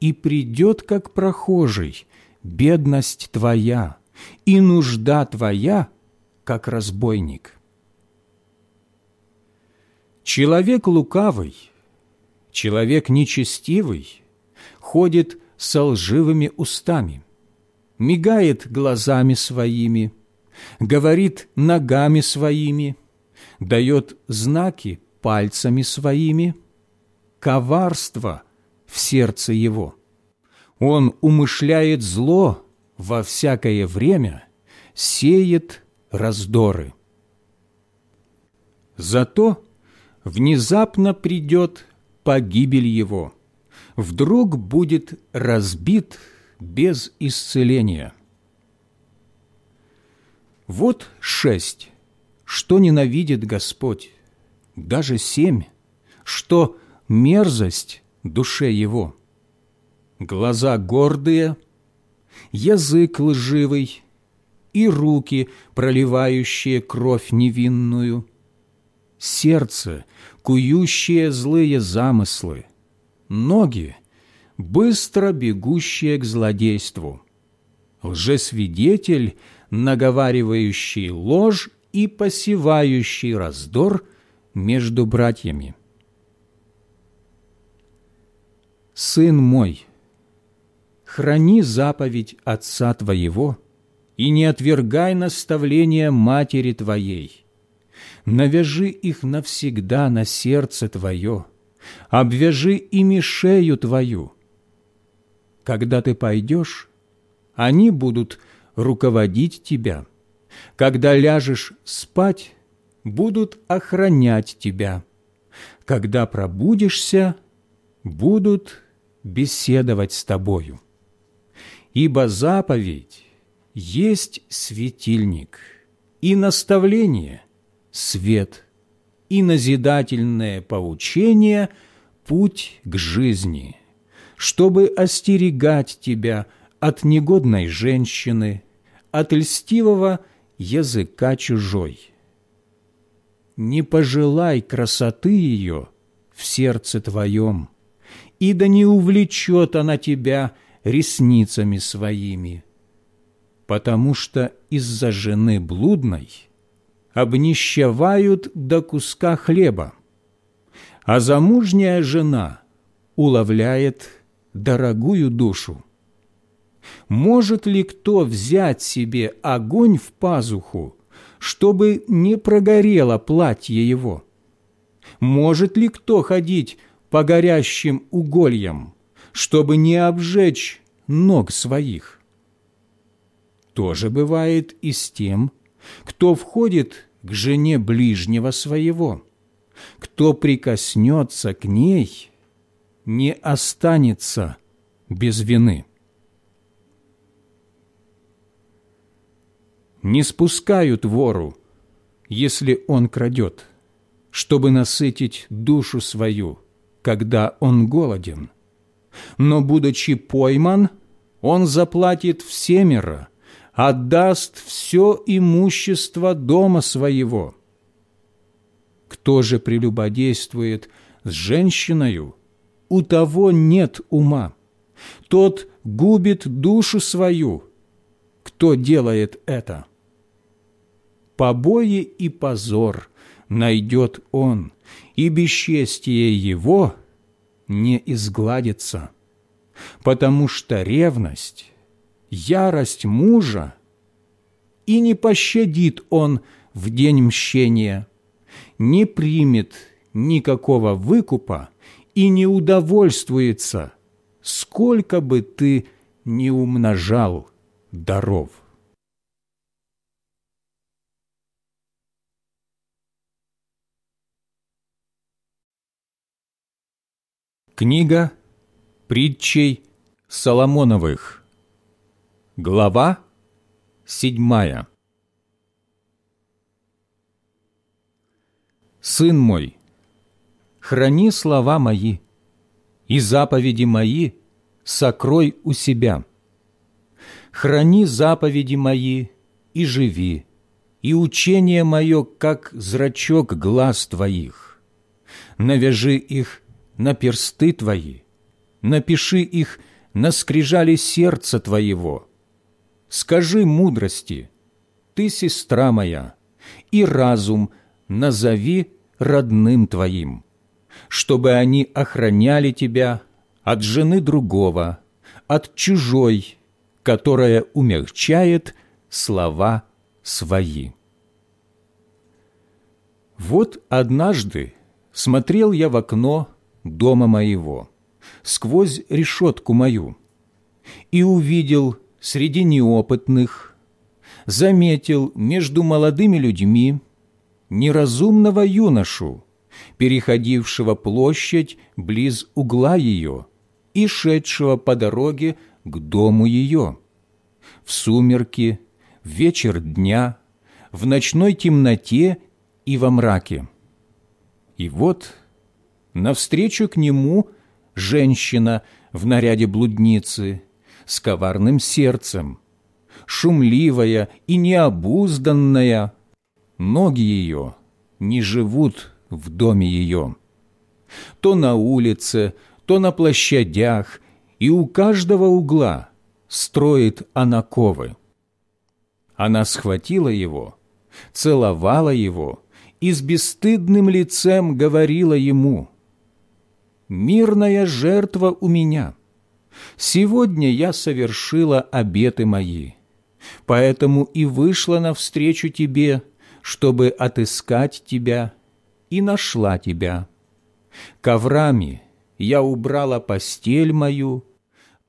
и придет, как прохожий, бедность твоя, и нужда твоя, как разбойник. Человек лукавый, человек нечестивый ходит со лживыми устами, мигает глазами своими, говорит ногами своими, дает знаки пальцами своими, коварство в сердце его. Он умышляет зло во всякое время, сеет раздоры. Зато внезапно придет погибель его, вдруг будет разбит без исцеления. Вот шесть, что ненавидит Господь, даже семь, что мерзость душе его. Глаза гордые, язык лживый и руки, проливающие кровь невинную, сердце, кующее злые замыслы, ноги, быстро бегущие к злодейству, лжесвидетель, наговаривающий ложь и посевающий раздор между братьями. Сын мой, храни заповедь Отца Твоего и не отвергай наставления матери Твоей. Навяжи их навсегда на сердце Твое, обвяжи ими шею Твою. Когда Ты пойдешь, они будут руководить Тебя. Когда ляжешь спать, будут охранять Тебя. Когда пробудишься, будут беседовать с тобою. Ибо заповедь есть светильник, и наставление – свет, и назидательное поучение – путь к жизни, чтобы остерегать тебя от негодной женщины, от льстивого языка чужой. Не пожелай красоты ее в сердце твоем – и да не увлечет она тебя ресницами своими, потому что из-за жены блудной обнищавают до куска хлеба, а замужняя жена уловляет дорогую душу. Может ли кто взять себе огонь в пазуху, чтобы не прогорело платье его? Может ли кто ходить по горящим угольям, чтобы не обжечь ног своих. То же бывает и с тем, кто входит к жене ближнего своего, кто прикоснется к ней, не останется без вины. Не спускают вору, если он крадет, чтобы насытить душу свою – когда он голоден. Но, будучи пойман, он заплатит всемеро, отдаст все имущество дома своего. Кто же прелюбодействует с женщиною, у того нет ума. Тот губит душу свою. Кто делает это? Побои и позор найдет он, и бесчестие его не изгладится, потому что ревность, ярость мужа, и не пощадит он в день мщения, не примет никакого выкупа и не удовольствуется, сколько бы ты ни умножал даров. Книга притчей Соломоновых. Глава седьмая. Сын мой, храни слова мои, и заповеди мои сокрой у себя. Храни заповеди мои и живи, и учение мое, как зрачок глаз твоих. Навяжи их на персты твои, напиши их на скрижали сердца твоего. Скажи мудрости, ты сестра моя, и разум назови родным твоим, чтобы они охраняли тебя от жены другого, от чужой, которая умягчает слова свои. Вот однажды смотрел я в окно дома моего, сквозь решетку мою, и увидел среди неопытных, заметил между молодыми людьми неразумного юношу, переходившего площадь близ угла ее и шедшего по дороге к дому ее. В сумерки, в вечер дня, в ночной темноте и во мраке И вот навстречу к нему женщина в наряде блудницы с коварным сердцем, шумливая и необузданная, ноги ее не живут в доме ее. То на улице, то на площадях, и у каждого угла строит она ковы. Она схватила его, целовала его и с бесстыдным лицем говорила ему, «Мирная жертва у меня. Сегодня я совершила обеты мои, поэтому и вышла навстречу тебе, чтобы отыскать тебя, и нашла тебя. Коврами я убрала постель мою,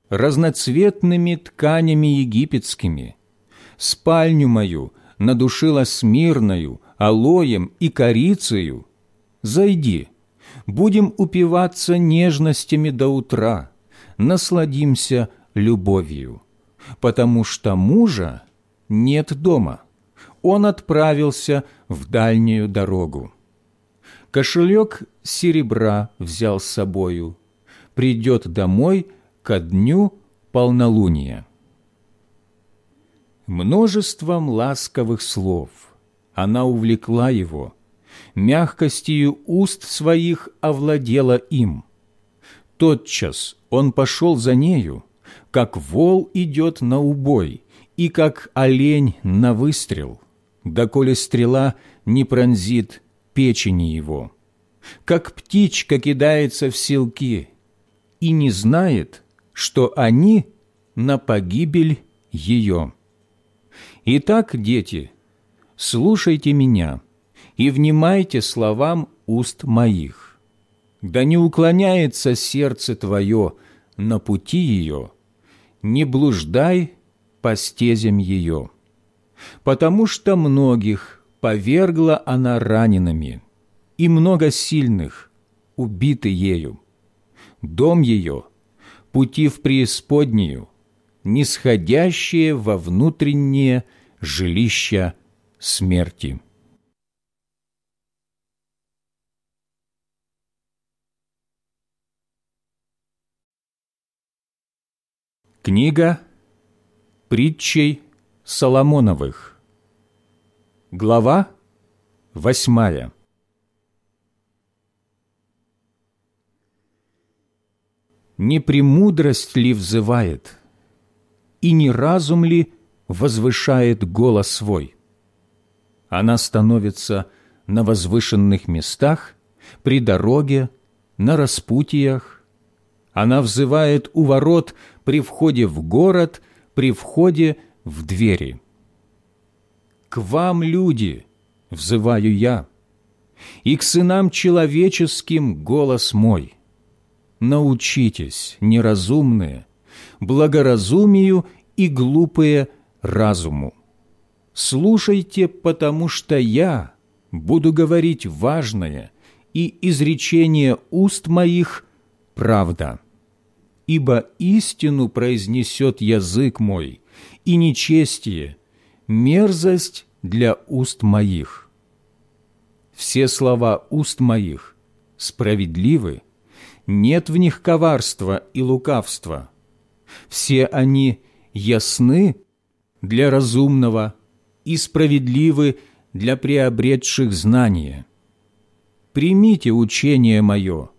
разноцветными тканями египетскими, спальню мою надушила смирною, алоем и корицею. Зайди, будем упиваться нежностями до утра, насладимся любовью, потому что мужа нет дома, он отправился в дальнюю дорогу. Кошелек серебра взял с собою, придет домой ко дню полнолуния. Множеством ласковых слов она увлекла его, мягкостью уст своих овладела им. Тотчас он пошел за нею, как вол идет на убой, и как олень на выстрел, доколе стрела не пронзит печени его, как птичка кидается в селки и не знает, что они на погибель ее. Итак, дети, слушайте меня и внимайте словам уст моих. Да не уклоняется сердце твое на пути ее, не блуждай по стезям ее, потому что многих повергла она ранеными, и много сильных убиты ею. Дом ее, пути в преисподнюю, нисходящие во внутренние жилища смерти. Книга притчей Соломоновых Глава восьмая Не премудрость ли взывает, и не разум ли возвышает голос свой. Она становится на возвышенных местах, при дороге, на распутиях. Она взывает у ворот при входе в город, при входе в двери. «К вам, люди!» — взываю я, «и к сынам человеческим голос мой. Научитесь, неразумные, благоразумию и глупые разуму. Слушайте, потому что я буду говорить важное, и изречение уст моих – правда. Ибо истину произнесет язык мой, и нечестие – мерзость для уст моих. Все слова уст моих справедливы, нет в них коварства и лукавства. Все они ясны для разумного и справедливы для приобретших знания. Примите учение мое,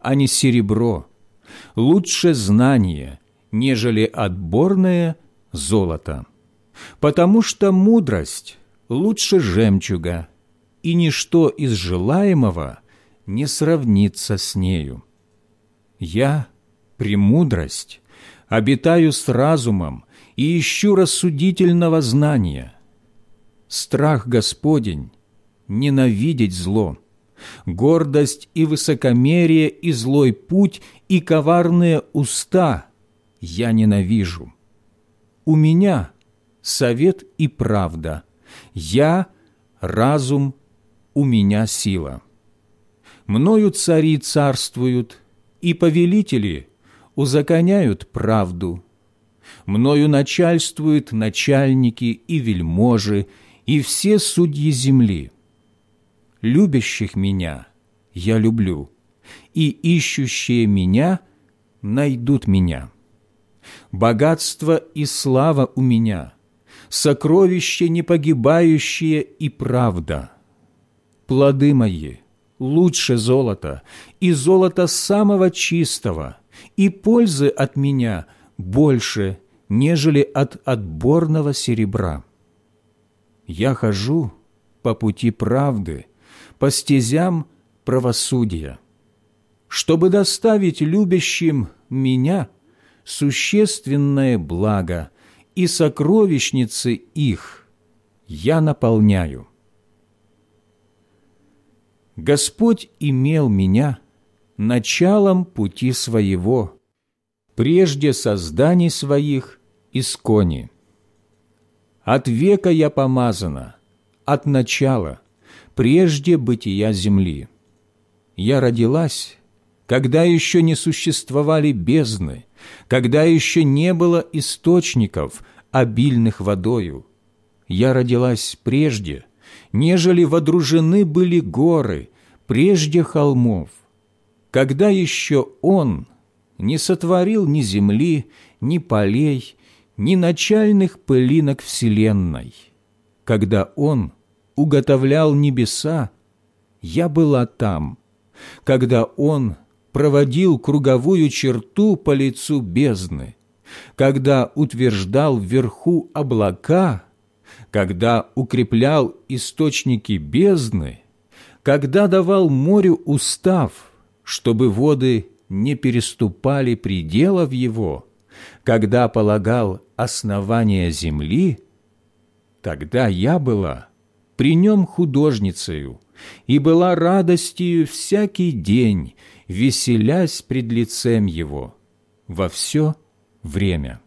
а не серебро, лучше знание, нежели отборное золото. Потому что мудрость лучше жемчуга, и ничто из желаемого не сравнится с нею. Я, премудрость, обитаю с разумом и ищу рассудительного знания. Страх Господень – ненавидеть зло, гордость и высокомерие и злой путь и коварные уста я ненавижу. У меня совет и правда, я – разум, у меня сила. Мною цари царствуют, и повелители узаконяют правду. Мною начальствуют начальники и вельможи, и все судьи земли. Любящих меня я люблю, и ищущие меня найдут меня. Богатство и слава у меня, сокровище непогибающее и правда. Плоды мои лучше золота, и золота самого чистого, и пользы от меня больше, нежели от отборного серебра. Я хожу по пути правды, по стезям правосудия, чтобы доставить любящим меня существенное благо и сокровищницы их я наполняю. Господь имел меня началом пути своего, прежде созданий своих искони. От века я помазана, от начала, прежде бытия земли. Я родилась, когда еще не существовали бездны, когда еще не было источников, обильных водою. Я родилась прежде, нежели водружены были горы, прежде холмов, когда еще Он не сотворил ни земли, ни полей, ни начальных пылинок вселенной. Когда Он уготовлял небеса, я была там. Когда Он проводил круговую черту по лицу бездны, когда утверждал вверху облака, когда укреплял источники бездны, когда давал морю устав, чтобы воды не переступали пределов его, когда полагал основания земли, тогда я была при нем художницею и была радостью всякий день, веселясь пред лицем его во все время.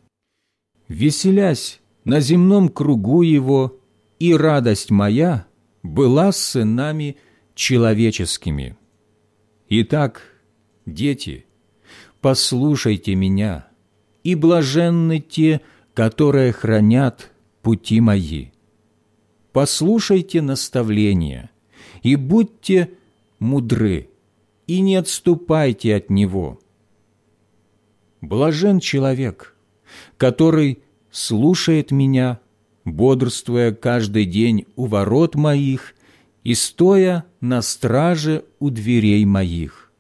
Веселясь на земном кругу его, и радость моя была с сынами человеческими. Итак, дети, послушайте меня, и блаженны те, которые хранят пути мои. Послушайте наставления, и будьте мудры, и не отступайте от него. Блажен человек, который слушает меня, бодрствуя каждый день у ворот моих и стоя на страже у дверей моих.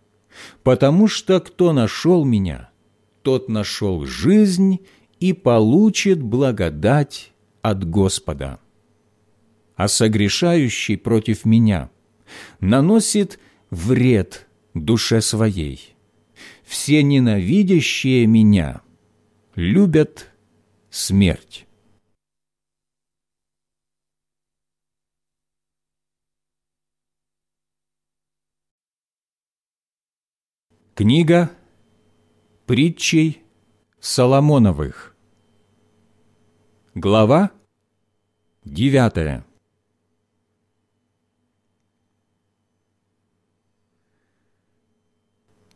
Потому что кто нашел меня, тот нашел жизнь и получит благодать от Господа. А согрешающий против меня наносит вред душе своей. Все ненавидящие меня любят смерть. Книга притчей Соломоновых Глава девятая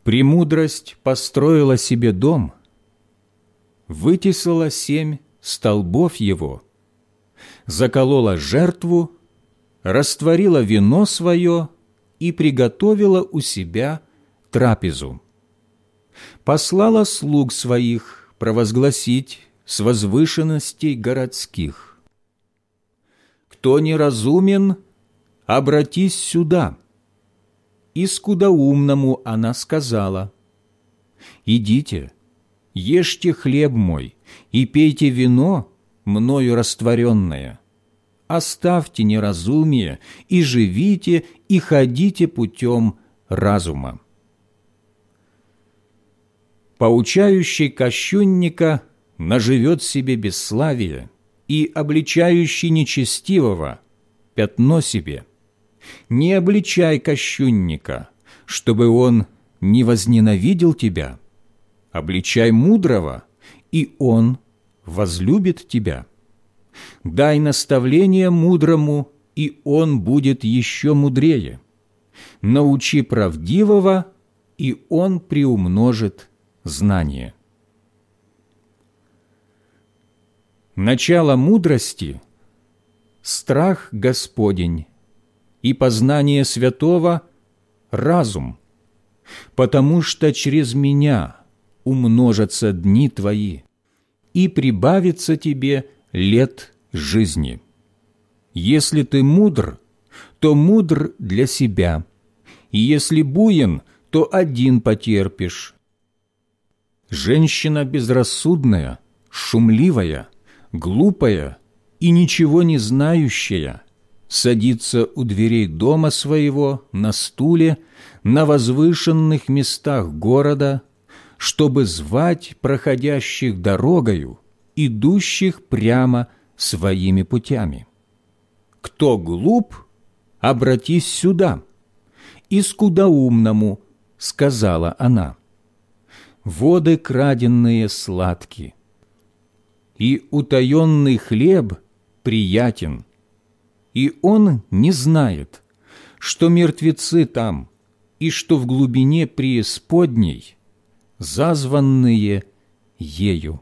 Премудрость построила себе дом, вытесала семь столбов его, заколола жертву, растворила вино свое и приготовила у себя трапезу. Послала слуг своих провозгласить с возвышенностей городских. Кто неразумен, обратись сюда. И скудоумному она сказала, «Идите, ешьте хлеб мой и пейте вино, мною растворенное. Оставьте неразумие и живите, и ходите путем разума. Поучающий кощунника наживет себе бесславие, и обличающий нечестивого пятно себе. Не обличай кощунника, чтобы он не возненавидел тебя, обличай мудрого, и он возлюбит тебя. Дай наставление мудрому, и он будет еще мудрее. Научи правдивого, и он приумножит знание. Начало мудрости – страх Господень, и познание святого разум, потому что через меня умножатся дни твои, и прибавится тебе лет жизни. Если ты мудр, то мудр для себя, и если буен, то один потерпишь. Женщина безрассудная, шумливая, глупая и ничего не знающая садится у дверей дома своего на стуле на возвышенных местах города, чтобы звать проходящих дорогою, идущих прямо своими путями. Кто глуп, обратись сюда, и скудоумному, сказала она. Воды краденные сладки, и утаенный хлеб приятен, и он не знает, что мертвецы там, и что в глубине преисподней зазванные ею.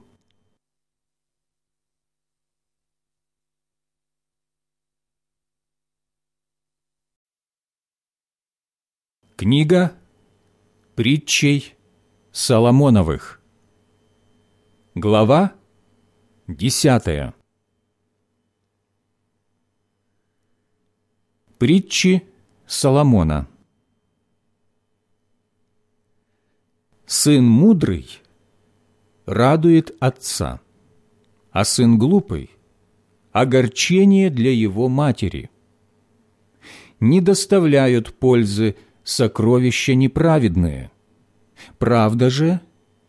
Книга притчей Соломоновых Глава десятая Притчи Соломона Сын мудрый радует отца, а сын глупый – огорчение для его матери. Не доставляют пользы сокровища неправедные, правда же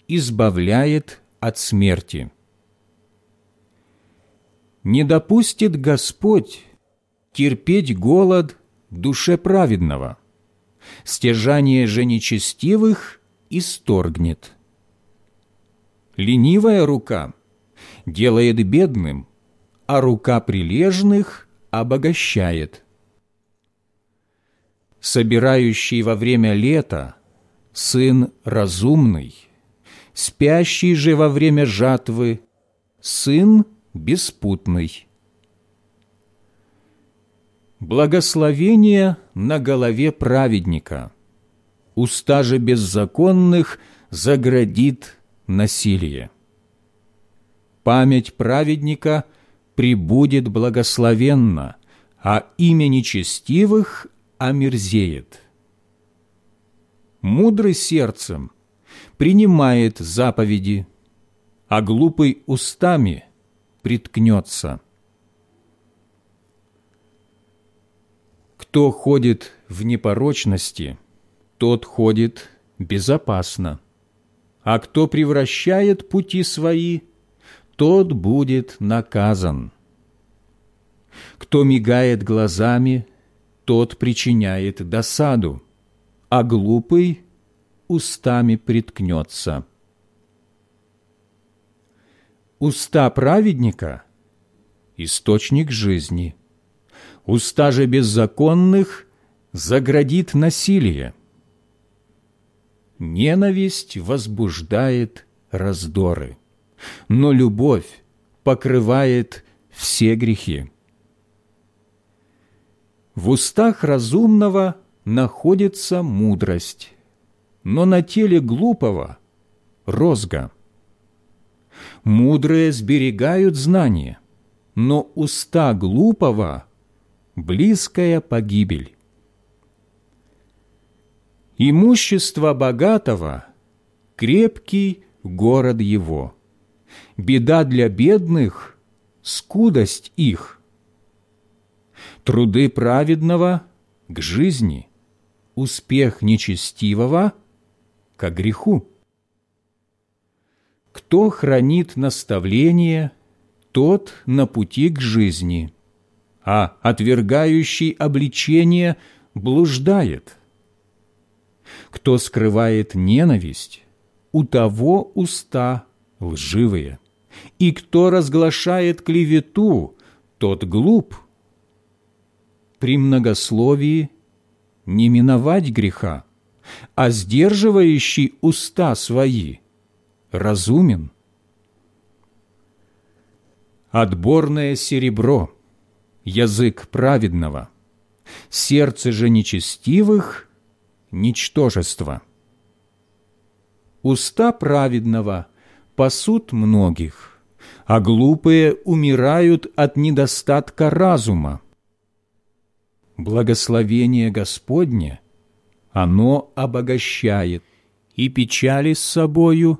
избавляет от смерти. Не допустит Господь терпеть голод душе праведного, стяжание же нечестивых исторгнет. Ленивая рука делает бедным, а рука прилежных обогащает. Собирающий во время лета сын разумный, спящий же во время жатвы сын беспутный. Благословение на голове праведника, уста же беззаконных заградит насилие. Память праведника прибудет благословенно, а имя нечестивых омерзеет. Мудрый сердцем принимает заповеди, а глупый устами приткнется. Кто ходит в непорочности, тот ходит безопасно, а кто превращает пути свои, тот будет наказан. Кто мигает глазами, тот причиняет досаду, а глупый устами приткнется. Уста праведника – источник жизни, уста же беззаконных заградит насилие. Ненависть возбуждает раздоры, но любовь покрывает все грехи. В устах разумного находится мудрость, но на теле глупого – розга. Мудрые сберегают знания, но уста глупого – близкая погибель. Имущество богатого – крепкий город его. Беда для бедных – скудость их. Труды праведного – к жизни, успех нечестивого – к греху. Кто хранит наставление, тот на пути к жизни, а отвергающий обличение блуждает. Кто скрывает ненависть, у того уста лживые, и кто разглашает клевету, тот глуп. При многословии не миновать греха, а сдерживающий уста свои разумен. Отборное серебро, язык праведного, сердце же нечестивых ничтожество. Уста праведного пасут многих, а глупые умирают от недостатка разума. Благословение Господне, оно обогащает, и печали с собою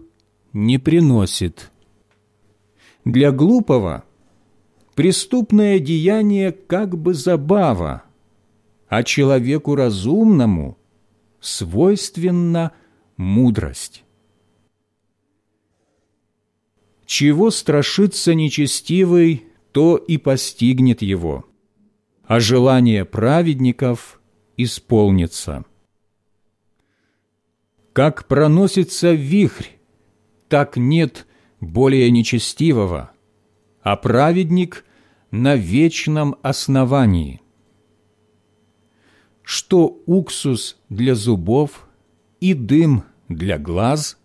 не приносит. Для глупого преступное деяние как бы забава, а человеку разумному свойственна мудрость. Чего страшится нечестивый, то и постигнет его, а желание праведников исполнится. Как проносится вихрь, так нет более нечестивого, а праведник на вечном основании. Что уксус для зубов и дым для глаз,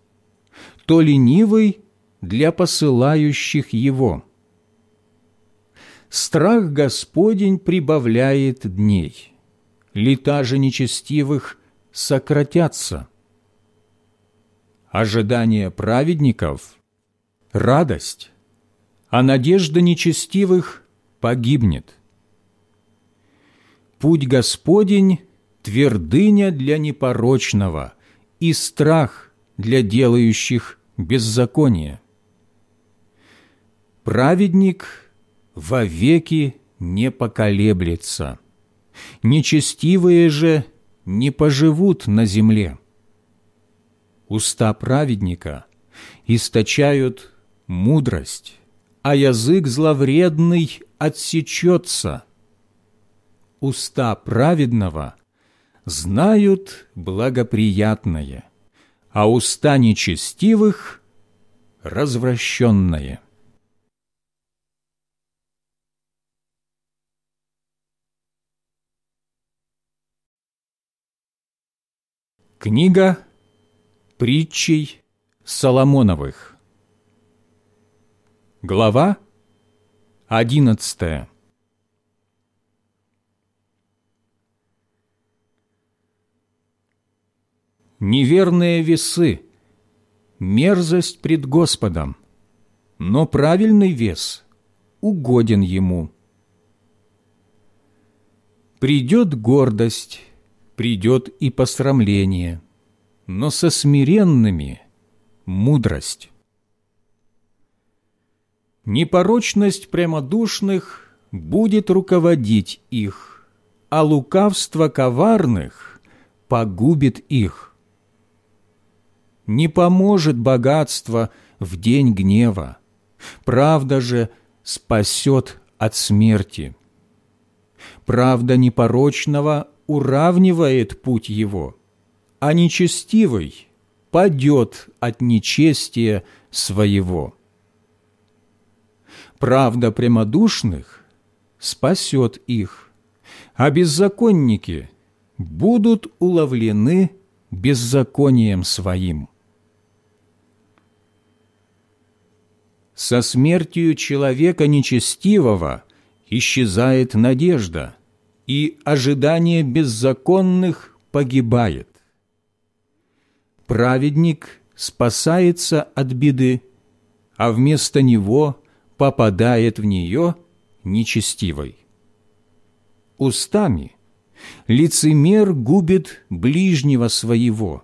то ленивый для посылающих его. Страх Господень прибавляет дней, лета же нечестивых сократятся. Ожидание праведников – радость, а надежда нечестивых погибнет. Путь Господень – твердыня для непорочного и страх для делающих беззаконие. Праведник вовеки не поколеблется, нечестивые же не поживут на земле. Уста праведника источают мудрость, а язык зловредный отсечется. Уста праведного знают благоприятное, а уста нечестивых – развращенное. Книга притчей Соломоновых Глава одиннадцатая Неверные весы – мерзость пред Господом, но правильный вес угоден Ему. Придет гордость, придет и посрамление, но со смиренными – мудрость. Непорочность прямодушных будет руководить их, а лукавство коварных погубит их. Не поможет богатство в день гнева, правда же спасет от смерти. Правда непорочного уравнивает путь его, а нечестивый падет от нечестия своего. Правда прямодушных спасет их, а беззаконники будут уловлены беззаконием своим. Со смертью человека нечестивого исчезает надежда – и ожидание беззаконных погибает. Праведник спасается от беды, а вместо него попадает в нее нечестивый. Устами лицемер губит ближнего своего,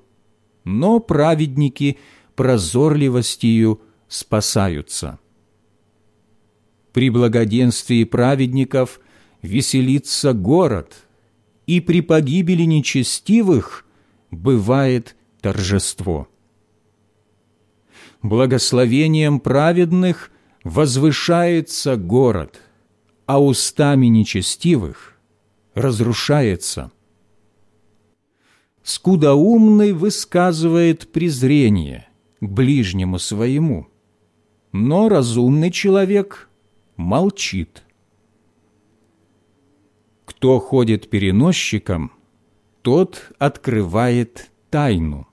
но праведники прозорливостью спасаются. При благоденствии праведников веселится город, и при погибели нечестивых бывает торжество. Благословением праведных возвышается город, а устами нечестивых разрушается. Скудоумный высказывает презрение к ближнему своему, но разумный человек молчит. Кто ходит переносчиком, тот открывает тайну,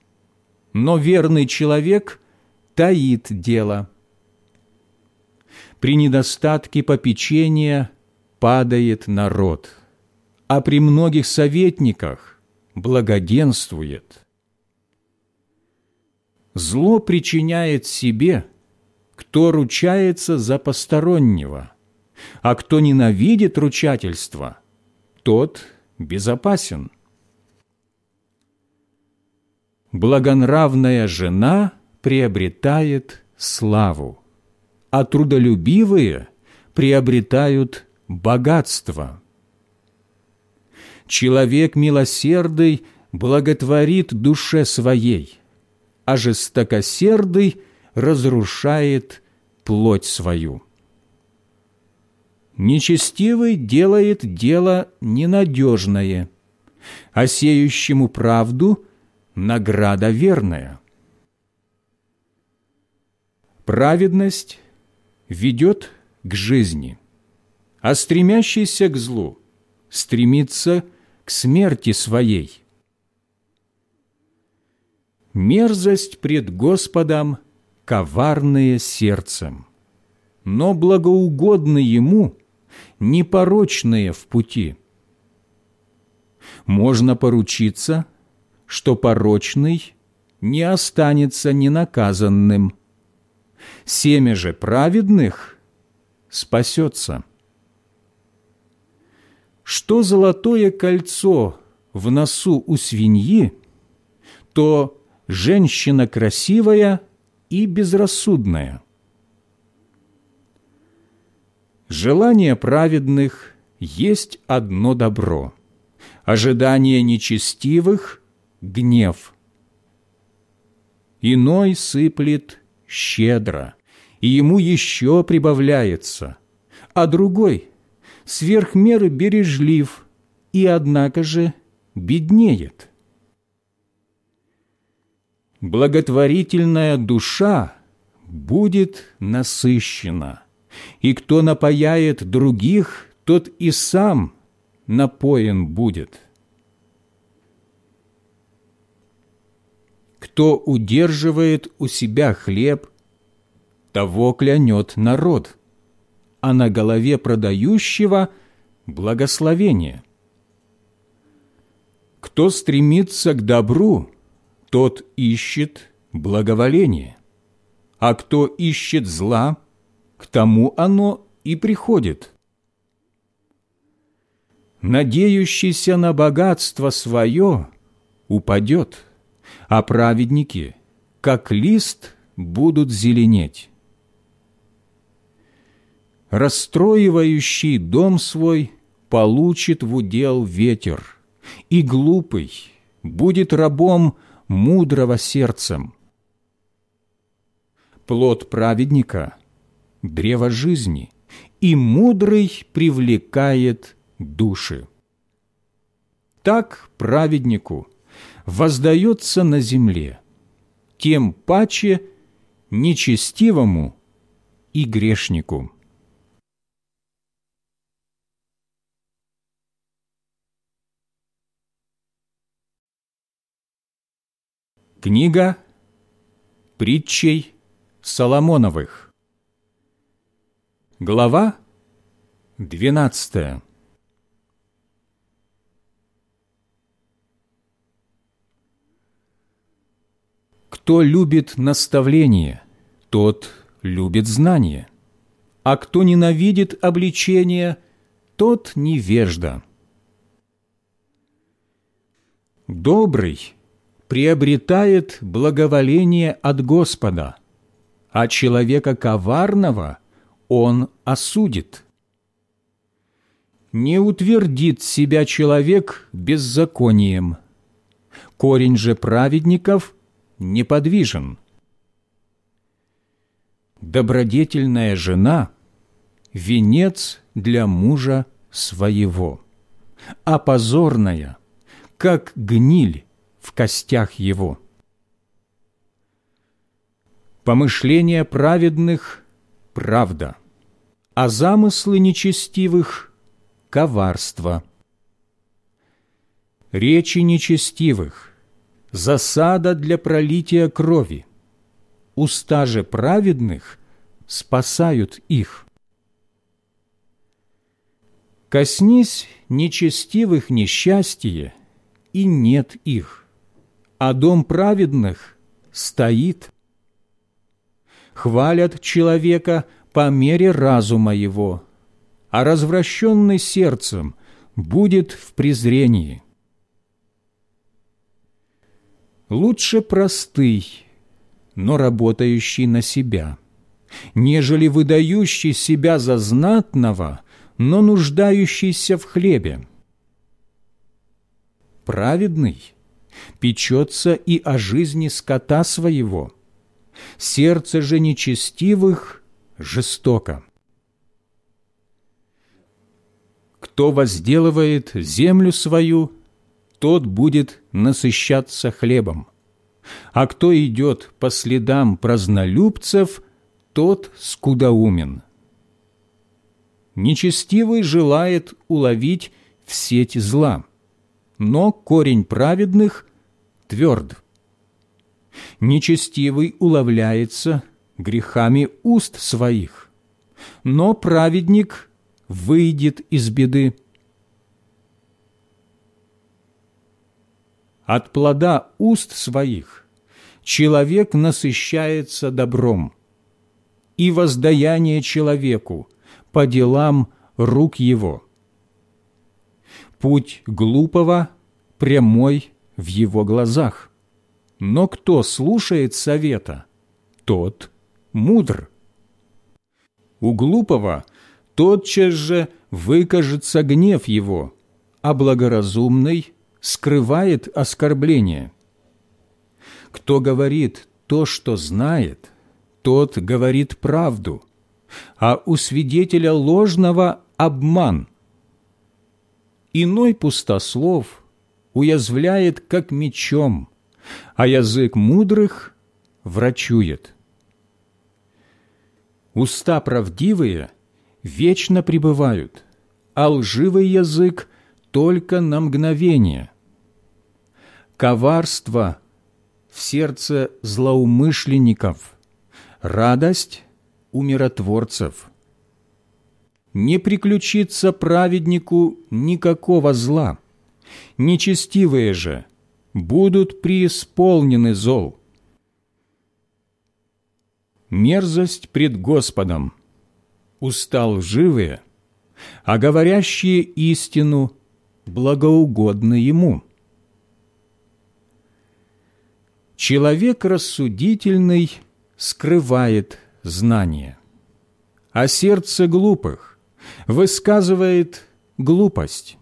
но верный человек таит дело. При недостатке попечения падает народ, а при многих советниках благоденствует. Зло причиняет себе, кто ручается за постороннего, а кто ненавидит ручательство, тот безопасен. Благонравная жена приобретает славу, а трудолюбивые приобретают богатство. Человек милосердный благотворит душе своей, а жестокосердый разрушает плоть свою. Нечестивый делает дело ненадежное, а сеющему правду награда верная. Праведность ведет к жизни, а стремящийся к злу стремится к смерти своей. Мерзость пред Господом коварное сердцем, но благоугодны Ему непорочные в пути. Можно поручиться, что порочный не останется ненаказанным, семя же праведных спасется. Что золотое кольцо в носу у свиньи, то женщина красивая и безрассудная. Желание праведных есть одно добро, ожидание нечестивых – гнев. Иной сыплет щедро, и ему еще прибавляется, а другой – сверх меры бережлив и, однако же, беднеет. Благотворительная душа будет насыщена, и кто напояет других, тот и сам напоен будет. Кто удерживает у себя хлеб, того клянет народ – а на голове продающего – благословение. Кто стремится к добру, тот ищет благоволение, а кто ищет зла, к тому оно и приходит. Надеющийся на богатство свое упадет, а праведники, как лист, будут зеленеть расстроивающий дом свой получит в удел ветер, и глупый будет рабом мудрого сердцем. Плод праведника – древо жизни, и мудрый привлекает души. Так праведнику воздается на земле, тем паче нечестивому и грешнику. Книга притчей Соломоновых. Глава 12. Кто любит наставление, тот любит знание, а кто ненавидит обличение, тот невежда. Добрый приобретает благоволение от Господа, а человека коварного он осудит. Не утвердит себя человек беззаконием, корень же праведников неподвижен. Добродетельная жена – венец для мужа своего, а позорная, как гниль, в костях его. Помышления праведных – правда, а замыслы нечестивых – коварство. Речи нечестивых – засада для пролития крови, уста же праведных спасают их. Коснись нечестивых несчастье – и нет их, а дом праведных стоит. Хвалят человека по мере разума его, а развращенный сердцем будет в презрении. Лучше простый, но работающий на себя, нежели выдающий себя за знатного, но нуждающийся в хлебе. Праведный печется и о жизни скота своего, сердце же нечестивых жестоко. Кто возделывает землю свою, тот будет насыщаться хлебом, а кто идет по следам празднолюбцев, тот скудоумен. Нечестивый желает уловить в сеть зла, но корень праведных тверд. Нечестивый уловляется грехами уст своих, но праведник выйдет из беды. От плода уст своих человек насыщается добром, и воздаяние человеку по делам рук его. Путь глупого прямой в его глазах, но кто слушает совета, тот мудр. У глупого тотчас же выкажется гнев его, а благоразумный скрывает оскорбление. Кто говорит то, что знает, тот говорит правду, а у свидетеля ложного обман. Иной пустослов уязвляет, как мечом, а язык мудрых врачует. Уста правдивые вечно пребывают, а лживый язык только на мгновение – коварство в сердце злоумышленников, радость у миротворцев. Не приключится праведнику никакого зла, нечестивые же будут преисполнены зол. Мерзость пред Господом, уста лживые, а говорящие истину благоугодны Ему. Человек рассудительный скрывает знание, а сердце глупых высказывает глупость.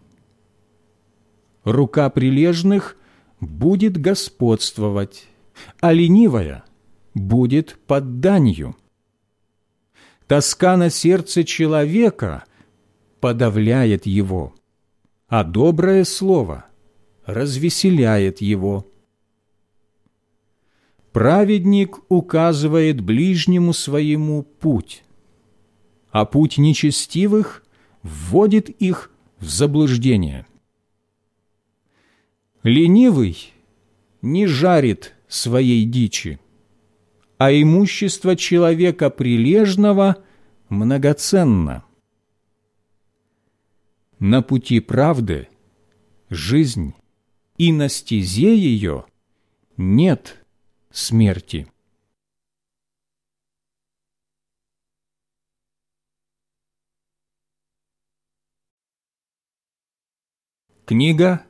Рука прилежных будет господствовать, а ленивая будет под данью. Тоска на сердце человека подавляет его, а доброе слово развеселяет его. Праведник указывает ближнему своему путь, а путь нечестивых вводит их в заблуждение. Ленивый не жарит своей дичи, а имущество человека прилежного многоценно. На пути правды жизнь, и на стезе ее нет смерти. Книга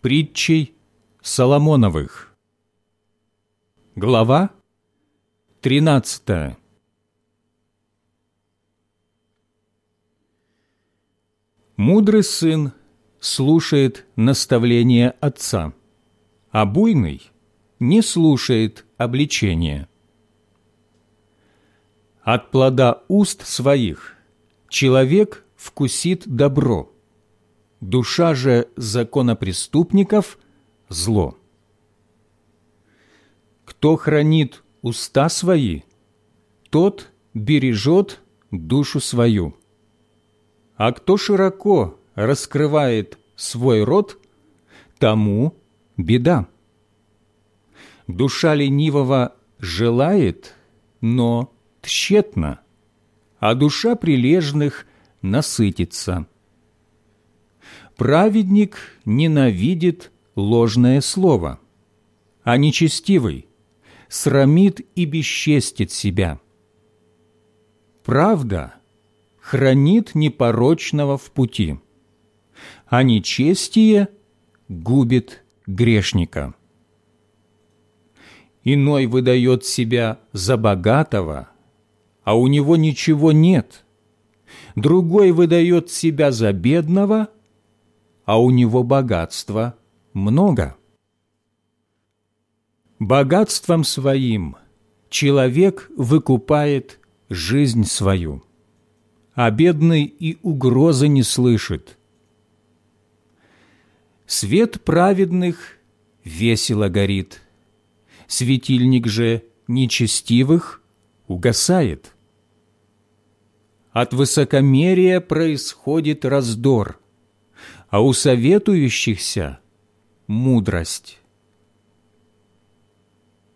притчей Соломоновых Глава 13 Мудрый сын слушает наставления отца, а буйный – не слушает обличения. От плода уст своих человек вкусит добро, душа же законопреступников – зло. Кто хранит уста свои, тот бережет душу свою. А кто широко раскрывает свой рот, тому беда. Душа ленивого желает, но тщетно, а душа прилежных насытится. Праведник ненавидит ложное слово, а нечестивый срамит и бесчестит себя. Правда хранит непорочного в пути, а нечестие губит грешника. Иной выдает себя за богатого, а у него ничего нет. Другой выдает себя за бедного, а у него богатства много. Богатством своим человек выкупает жизнь свою, а бедный и угрозы не слышит. Свет праведных весело горит, светильник же нечестивых угасает. От высокомерия происходит раздор, а у советующихся – мудрость.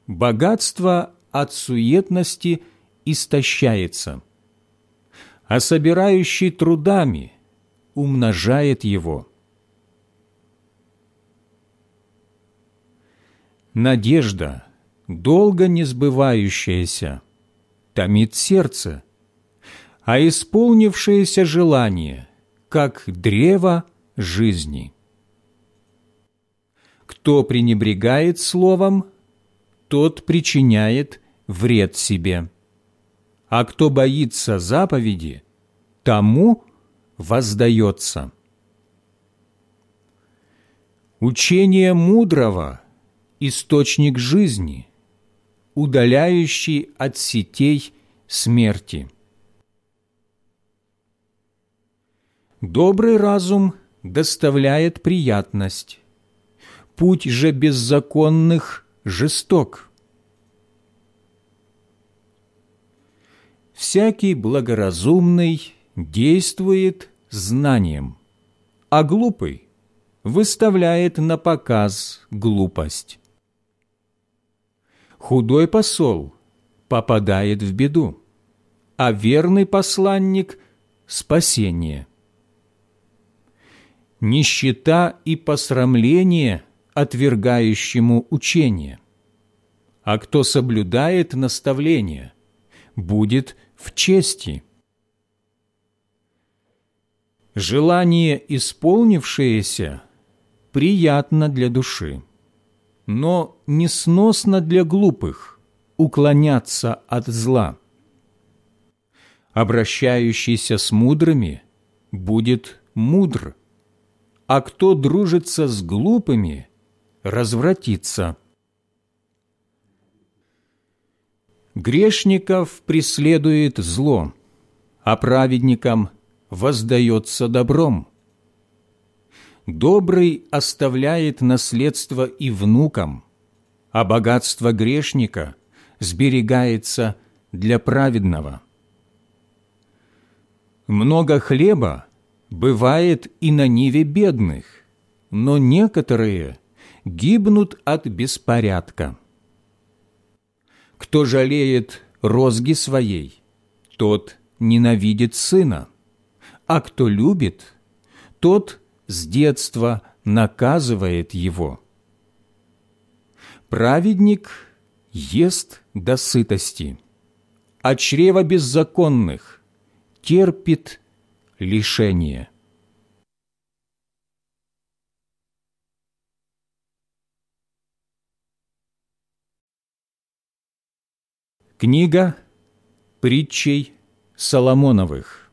Богатство от суетности истощается, а собирающий трудами умножает его. Надежда, долго не сбывающаяся, томит сердце, а исполнившееся желание, как древо жизни. Кто пренебрегает словом, тот причиняет вред себе. А кто боится заповеди, тому воздается. Учение мудрого – источник жизни, удаляющий от сетей смерти. Добрый разум доставляет приятность, путь же беззаконных жесток. Всякий благоразумный действует знанием, а глупый выставляет на показ глупость. Худой посол попадает в беду, а верный посланник – спасение. Нищета и посрамление – отвергающему учение. А кто соблюдает наставление, будет в чести. Желание, исполнившееся, приятно для души, но несносно для глупых уклоняться от зла. Обращающийся с мудрыми будет мудр, а кто дружится с глупыми – развратиться. Грешников преследует зло, а праведникам воздается добром. Добрый оставляет наследство и внукам, а богатство грешника сберегается для праведного. Много хлеба бывает и на ниве бедных, но некоторые гибнут от беспорядка. Кто жалеет розги своей, тот ненавидит сына, а кто любит, тот с детства наказывает его. Праведник ест до сытости, а чрево беззаконных терпит лишение. Книга притчей Соломоновых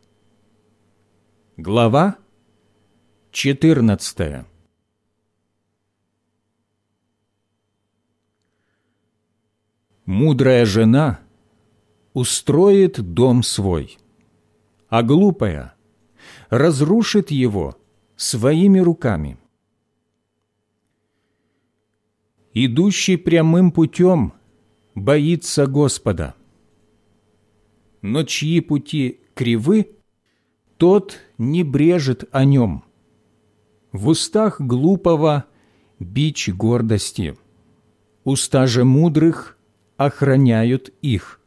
Глава 14 Мудрая жена устроит дом свой, а глупая разрушит его своими руками. Идущий прямым путем – боится Господа. Но чьи пути кривы, тот не брежет о нем. В устах глупого бич гордости, уста же мудрых охраняют их.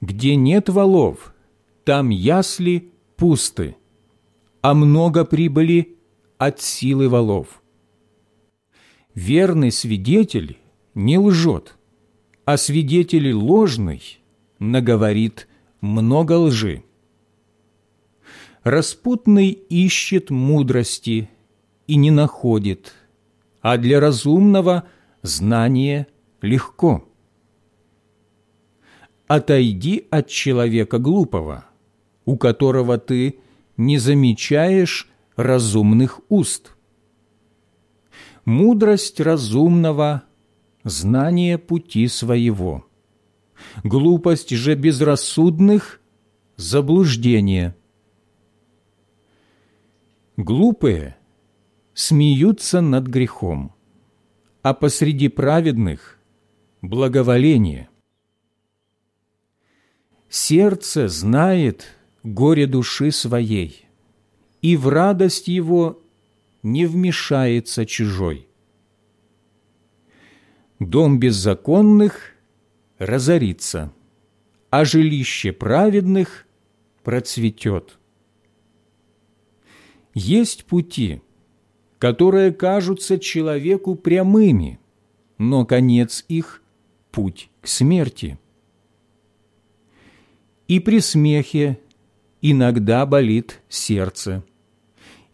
Где нет валов, там ясли пусты, а много прибыли от силы валов. Верный свидетель не лжет, а свидетель ложный наговорит много лжи. Распутный ищет мудрости и не находит, а для разумного знание легко. Отойди от человека глупого, у которого ты не замечаешь разумных уст. Мудрость разумного – знание пути своего. Глупость же безрассудных – заблуждение. Глупые смеются над грехом, а посреди праведных – благоволение. Сердце знает горе души своей, и в радость его не вмешается чужой. Дом беззаконных разорится, а жилище праведных процветет. Есть пути, которые кажутся человеку прямыми, но конец их – путь к смерти. И при смехе иногда болит сердце –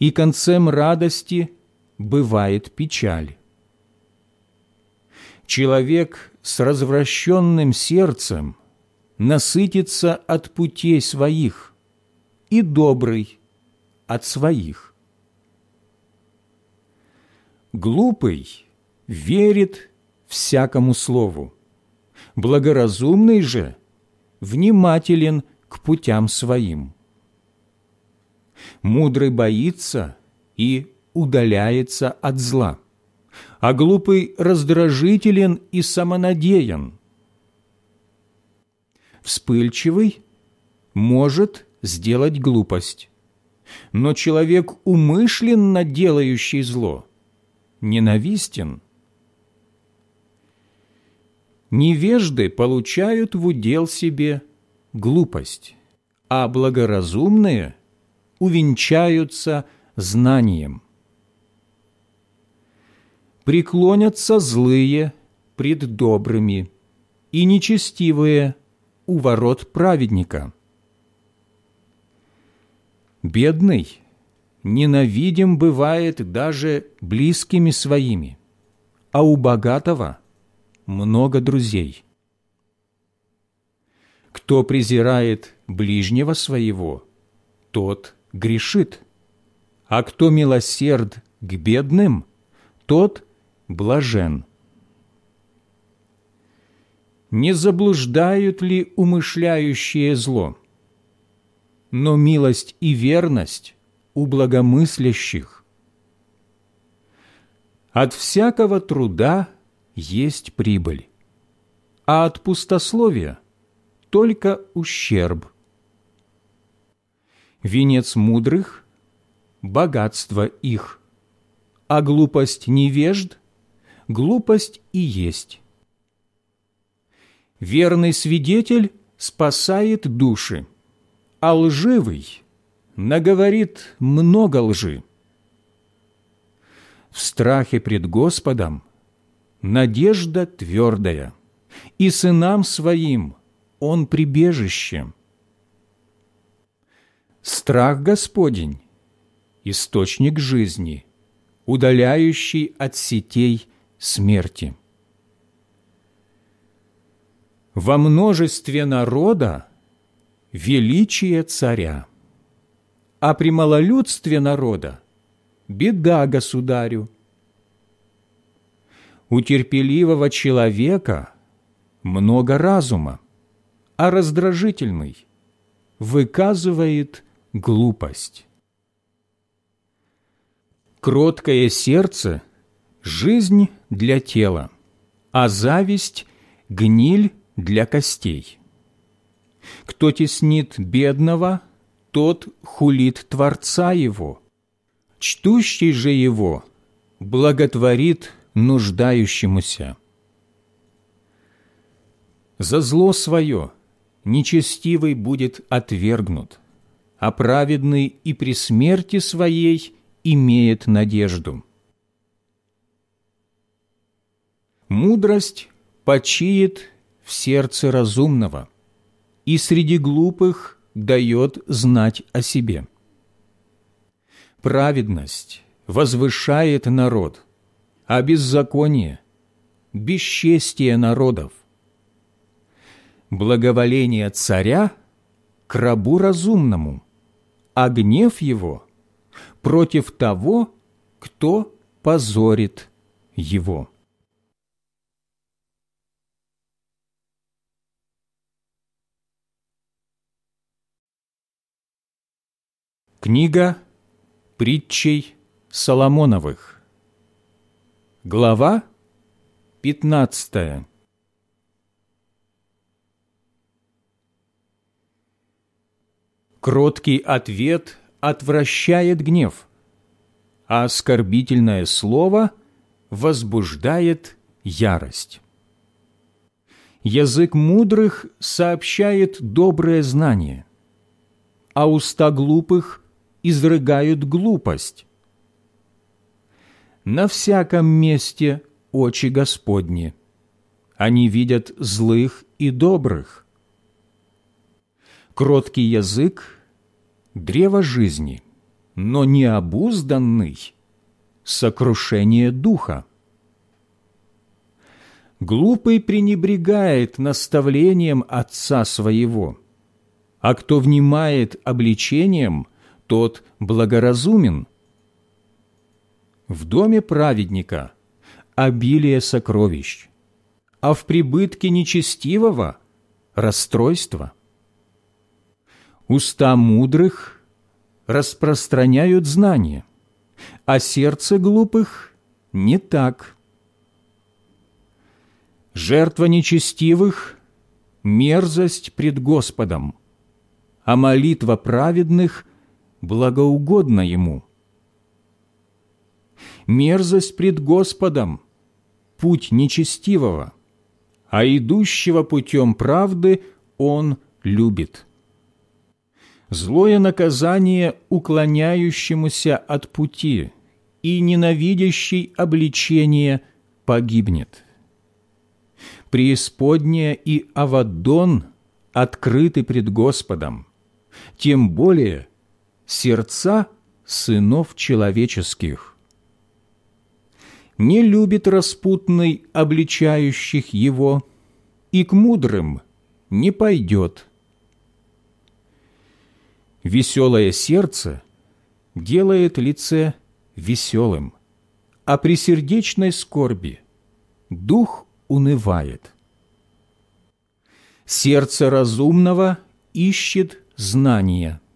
и концем радости бывает печаль. Человек с развращенным сердцем насытится от путей своих, и добрый от своих. Глупый верит всякому слову, благоразумный же внимателен к путям своим. Мудрый боится и удаляется от зла, а глупый раздражителен и самонадеян. Вспыльчивый может сделать глупость, но человек, умышленно делающий зло, ненавистен. Невежды получают в удел себе глупость, а благоразумные – увенчаются знанием. Преклонятся злые пред добрыми и нечестивые у ворот праведника. Бедный ненавидим бывает даже близкими своими, а у богатого много друзей. Кто презирает ближнего своего, тот грешит, а кто милосерд к бедным, тот блажен. Не заблуждают ли умышляющие зло? Но милость и верность у благомыслящих. От всякого труда есть прибыль, а от пустословия только ущерб – Венец мудрых – богатство их, а глупость невежд – глупость и есть. Верный свидетель спасает души, а лживый наговорит много лжи. В страхе пред Господом надежда твердая, и сынам своим он прибежище – Страх Господень – источник жизни, удаляющий от сетей смерти. Во множестве народа – величие царя, а при малолюдстве народа – беда государю. У терпеливого человека много разума, а раздражительный выказывает глупость. Кроткое сердце – жизнь для тела, а зависть – гниль для костей. Кто теснит бедного, тот хулит Творца его, чтущий же его благотворит нуждающемуся. За зло свое нечестивый будет отвергнут, а праведный и при смерти своей имеет надежду. Мудрость почиет в сердце разумного и среди глупых дает знать о себе. Праведность возвышает народ, а беззаконие – бесчестие народов. Благоволение царя к рабу разумному, а гнев его против того, кто позорит его. Книга притчей Соломоновых Глава 15 Кроткий ответ отвращает гнев, а оскорбительное слово возбуждает ярость. Язык мудрых сообщает доброе знание, а уста глупых изрыгают глупость. На всяком месте очи Господни. Они видят злых и добрых. Кроткий язык – древо жизни, но необузданный – сокрушение духа. Глупый пренебрегает наставлением отца своего, а кто внимает обличением, тот благоразумен. В доме праведника обилие сокровищ, а в прибытке нечестивого – расстройство. Уста мудрых распространяют знания, а сердце глупых не так. Жертва нечестивых – мерзость пред Господом, а молитва праведных благоугодна Ему. Мерзость пред Господом – путь нечестивого, а идущего путем правды Он любит. Злое наказание уклоняющемуся от пути и ненавидящий обличение погибнет. Преисподняя и Авадон открыты пред Господом, тем более сердца сынов человеческих. Не любит распутный обличающих его, и к мудрым не пойдет. Веселое сердце делает лице веселым, а при сердечной скорби дух унывает. Сердце разумного ищет знания –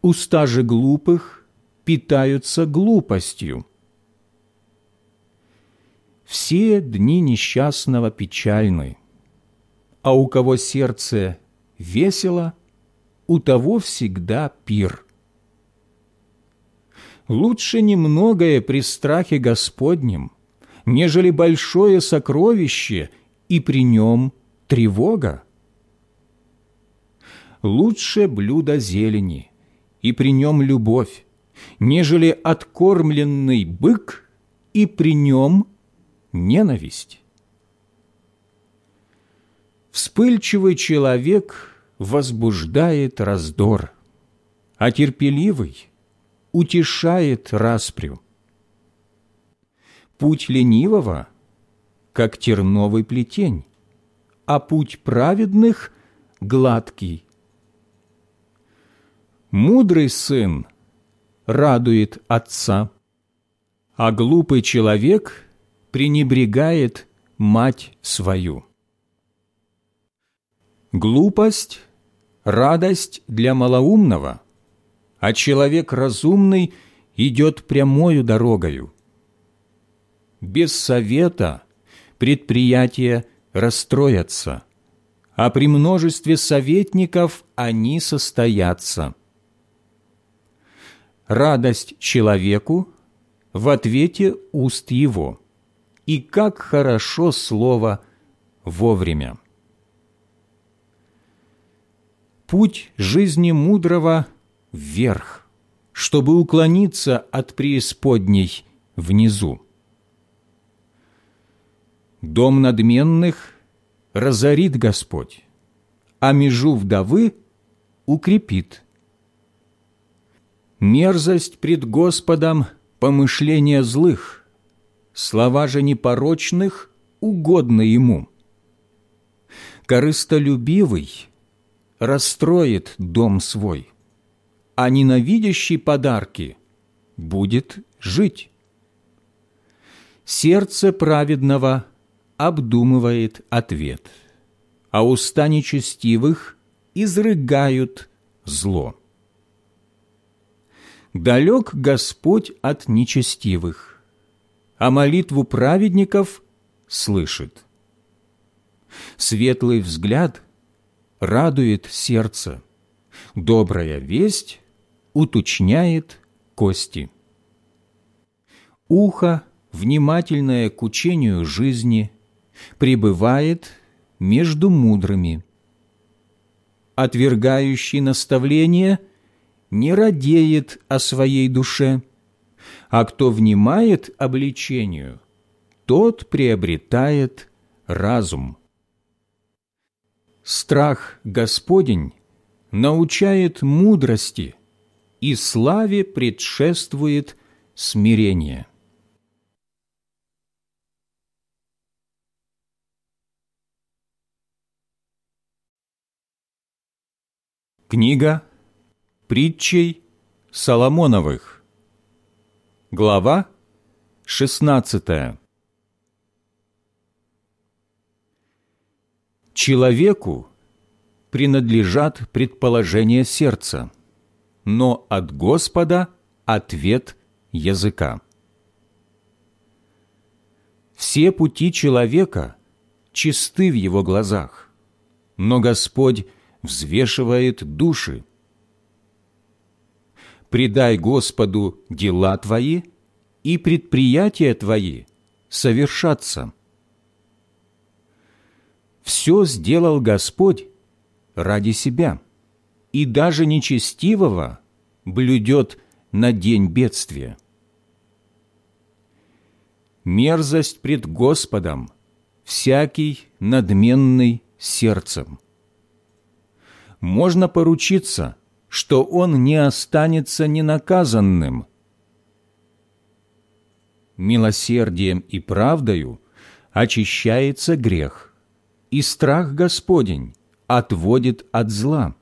уста же глупых питаются глупостью. Все дни несчастного печальны, а у кого сердце весело, у того всегда пир. Лучше немногое при страхе Господнем, нежели большое сокровище, и при нем тревога. Лучше блюдо зелени – и при нем любовь, нежели откормленный бык, и при нем ненависть. Вспыльчивый человек возбуждает раздор, а терпеливый утешает распрю. Путь ленивого, как терновый плетень, а путь праведных – гладкий, Мудрый сын радует отца, а глупый человек пренебрегает мать свою. Глупость – радость для малоумного, а человек разумный идет прямою дорогою. Без совета предприятия расстроятся, а при множестве советников они состоятся – радость человеку в ответе уст его, и как хорошо слово вовремя. Путь жизни мудрого вверх, чтобы уклониться от преисподней внизу. Дом надменных разорит Господь, а межу вдовы укрепит. Мерзость пред Господом – помышления злых, слова же непорочных угодны Ему. Корыстолюбивый расстроит дом свой, а ненавидящий подарки будет жить. Сердце праведного обдумывает ответ, а уста нечестивых изрыгают зло. Далек Господь от нечестивых, а молитву праведников слышит. Светлый взгляд радует сердце, добрая весть уточняет кости. Ухо, внимательное к учению жизни, пребывает между мудрыми. Отвергающий наставление не радеет о своей душе, а кто внимает обличению, тот приобретает разум. Страх Господень научает мудрости, и славе предшествует смирение. Книга притчей Соломоновых Глава 16 Человеку принадлежат предположения сердца, но от Господа ответ языка. Все пути человека чисты в его глазах, но Господь взвешивает души. Предай Господу дела твои, и предприятия твои совершатся. Все сделал Господь ради себя, и даже нечестивого блюдет на день бедствия. Мерзость пред Господом всякий надменный сердцем можно поручиться, что он не останется ненаказанным. Милосердием и правдою очищается грех, и страх Господень отводит от зла.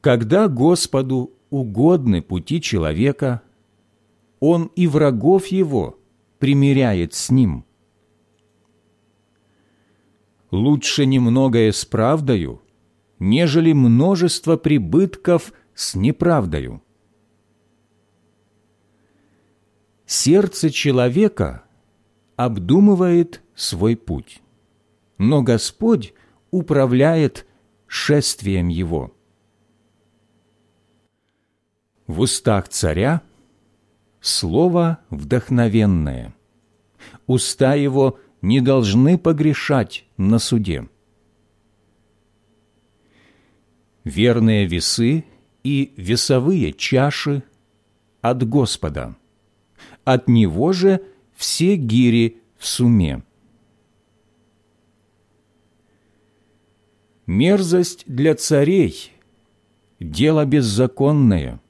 Когда Господу угодны пути человека, Он и врагов его примиряет с ним – лучше немногое с правдою, нежели множество прибытков с неправдою. Сердце человека обдумывает свой путь, но Господь управляет шествием его. В устах царя слово вдохновенное, уста его – не должны погрешать на суде. Верные весы и весовые чаши от Господа. От Него же все гири в суме. Мерзость для царей – дело беззаконное,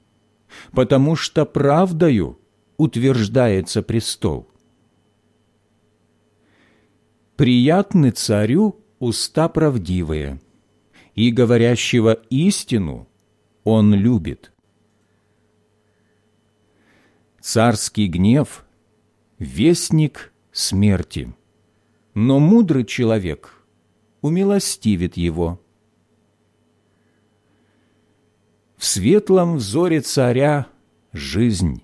потому что правдою утверждается престол – приятны царю уста правдивые, и говорящего истину он любит. Царский гнев – вестник смерти, но мудрый человек умилостивит его. В светлом взоре царя жизнь,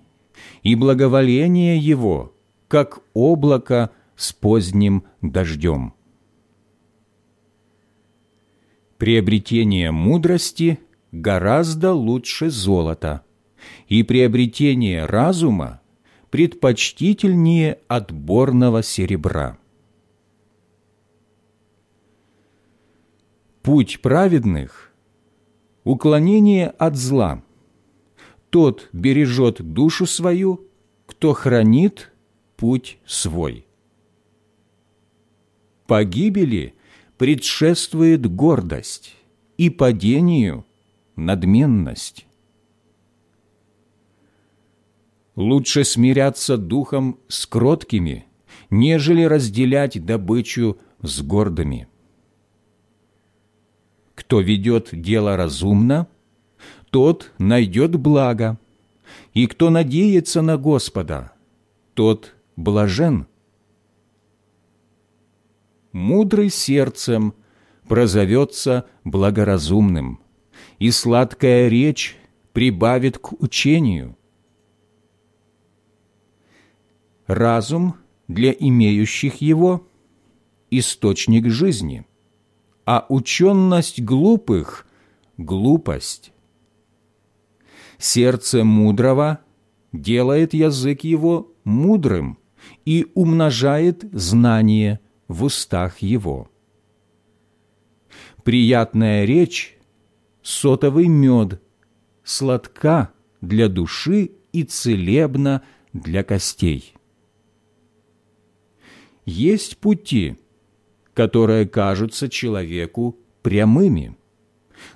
и благоволение его, как облако – с поздним дождем. Приобретение мудрости гораздо лучше золота, и приобретение разума предпочтительнее отборного серебра. Путь праведных – уклонение от зла. Тот бережет душу свою, кто хранит путь свой. Погибели предшествует гордость, и падению – надменность. Лучше смиряться духом с кроткими, нежели разделять добычу с гордыми. Кто ведет дело разумно, тот найдет благо, и кто надеется на Господа, тот блажен. Мудрый сердцем прозовется благоразумным, и сладкая речь прибавит к учению. Разум для имеющих его – источник жизни, а ученность глупых – глупость. Сердце мудрого делает язык его мудрым и умножает знание в устах его. Приятная речь – сотовый мед, сладка для души и целебна для костей. Есть пути, которые кажутся человеку прямыми,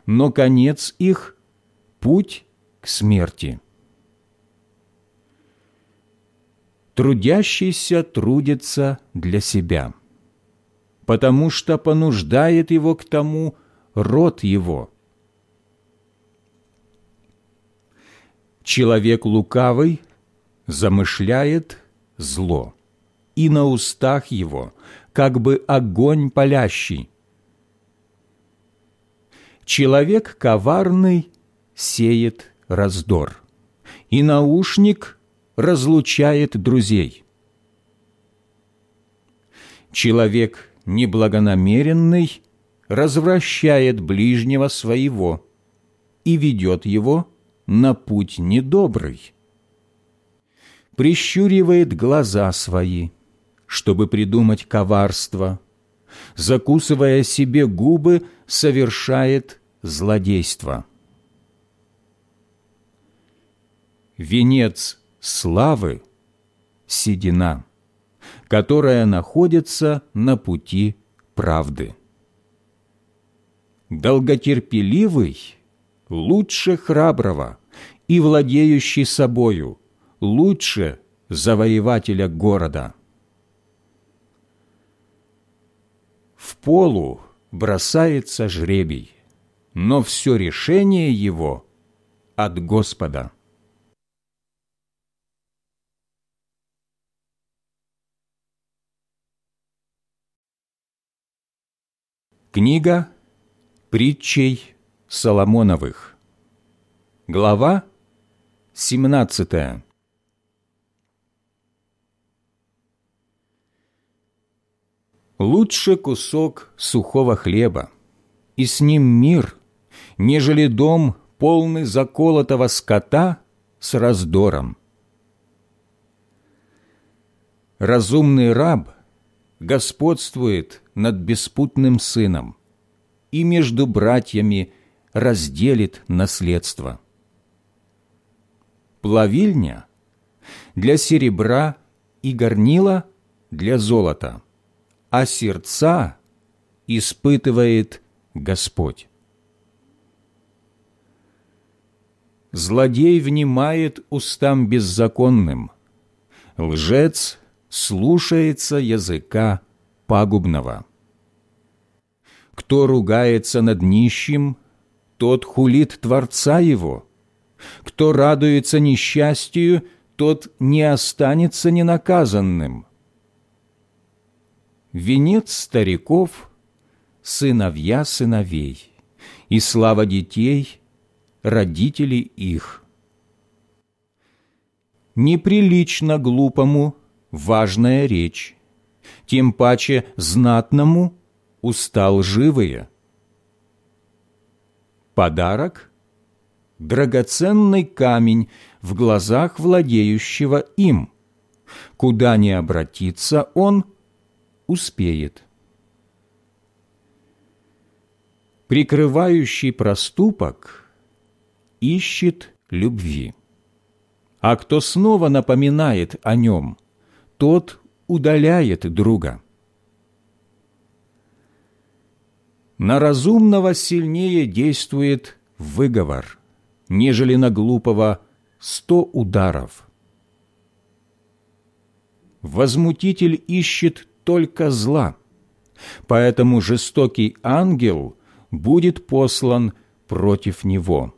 но конец их – путь к смерти. Трудящийся трудится для себя, потому что понуждает его к тому род его. Человек лукавый замышляет зло, и на устах его как бы огонь палящий. Человек коварный сеет раздор, и наушник разлучает друзей. Человек неблагонамеренный развращает ближнего своего и ведет его на путь недобрый. Прищуривает глаза свои, чтобы придумать коварство, закусывая себе губы, совершает злодейство. венец славы – седина, которая находится на пути правды. Долготерпеливый лучше храброго и владеющий собою лучше завоевателя города. В полу бросается жребий, но все решение его от Господа. Книга притчей Соломоновых. Глава 17. Лучше кусок сухого хлеба, и с ним мир, нежели дом, полный заколотого скота с раздором. Разумный раб господствует над беспутным сыном и между братьями разделит наследство. Плавильня для серебра и горнила для золота, а сердца испытывает Господь. Злодей внимает устам беззаконным, лжец слушается языка пагубного. Кто ругается над нищим, тот хулит Творца его. Кто радуется несчастью, тот не останется ненаказанным. Венец стариков – сыновья сыновей, и слава детей – родители их. Неприлично глупому важная речь, тем паче знатному – устал живые. Подарок – драгоценный камень в глазах владеющего им. Куда ни обратиться он, успеет. Прикрывающий проступок ищет любви. А кто снова напоминает о нем, тот удаляет друга. На разумного сильнее действует выговор, нежели на глупого сто ударов. Возмутитель ищет только зла, поэтому жестокий ангел будет послан против него.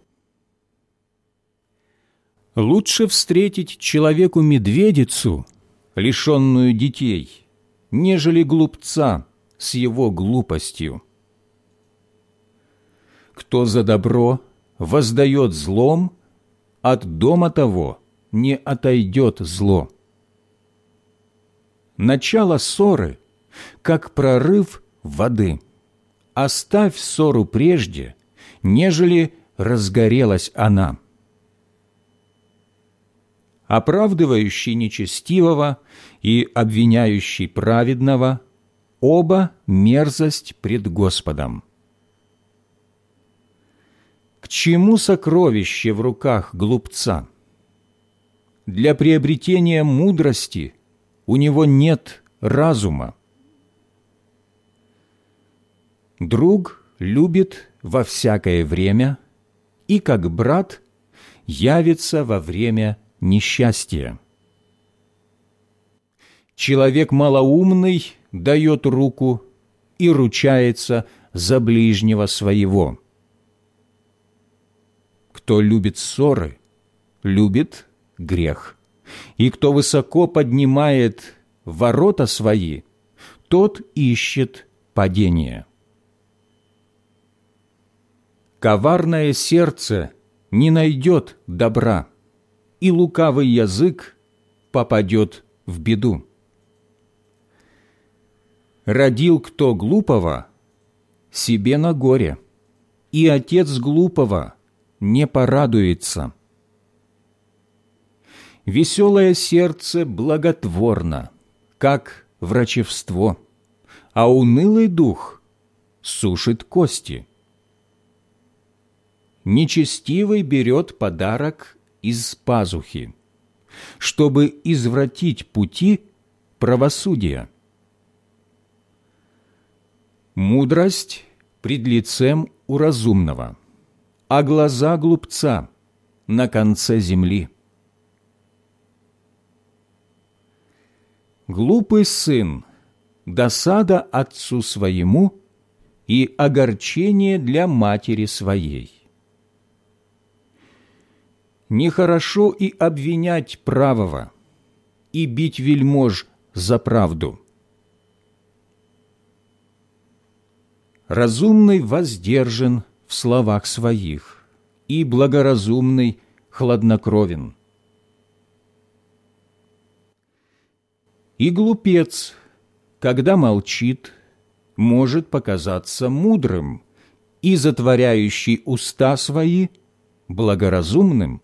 Лучше встретить человеку медведицу, лишенную детей, нежели глупца с его глупостью. Кто за добро воздает злом, от дома того не отойдет зло. Начало ссоры, как прорыв воды. Оставь ссору прежде, нежели разгорелась она. Оправдывающий нечестивого и обвиняющий праведного – оба мерзость пред Господом. К чему сокровище в руках глупца? Для приобретения мудрости у него нет разума. Друг любит во всякое время и, как брат, явится во время несчастья. Человек малоумный дает руку и ручается за ближнего своего. Кто любит ссоры, любит грех. И кто высоко поднимает ворота свои, тот ищет падение. Коварное сердце не найдет добра, и лукавый язык попадет в беду. Родил кто глупого, себе на горе, и отец глупого не порадуется. Веселое сердце благотворно, как врачевство, а унылый дух сушит кости. Нечестивый берет подарок из пазухи, чтобы извратить пути правосудия. Мудрость пред лицем у разумного, а глаза глупца на конце земли. Глупый сын – досада отцу своему и огорчение для матери своей. Нехорошо и обвинять правого, и бить вельмож за правду. Разумный воздержан в словах своих, и благоразумный хладнокровен – И глупец, когда молчит, может показаться мудрым и затворяющий уста свои благоразумным.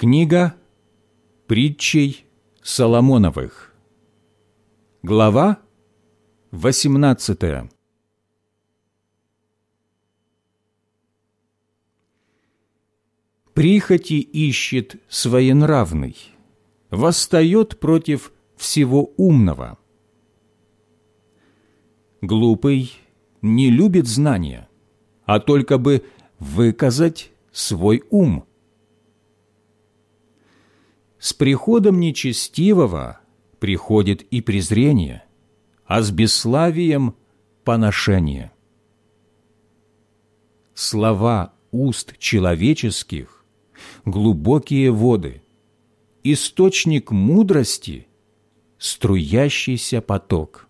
Книга притчей Соломоновых Глава восемнадцатая прихоти ищет своенравный, восстает против всего умного. Глупый не любит знания, а только бы выказать свой ум. С приходом нечестивого приходит и презрение, а с бесславием – поношение. Слова уст человеческих глубокие воды, источник мудрости, струящийся поток.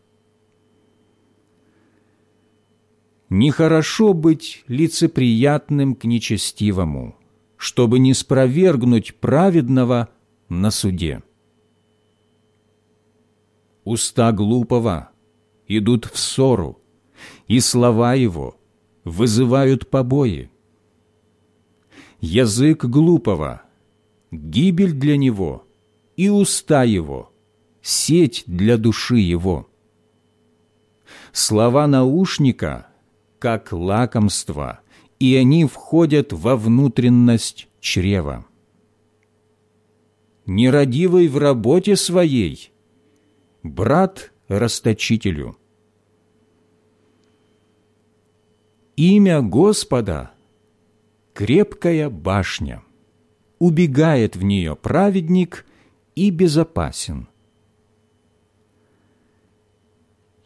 Нехорошо быть лицеприятным к нечестивому, чтобы не спровергнуть праведного на суде. Уста глупого идут в ссору, и слова его вызывают побои язык глупого, гибель для него, и уста его, сеть для души его. Слова наушника как лакомство, и они входят во внутренность чрева. Нерадивый в работе своей, брат расточителю. Имя Господа – крепкая башня, убегает в нее праведник и безопасен.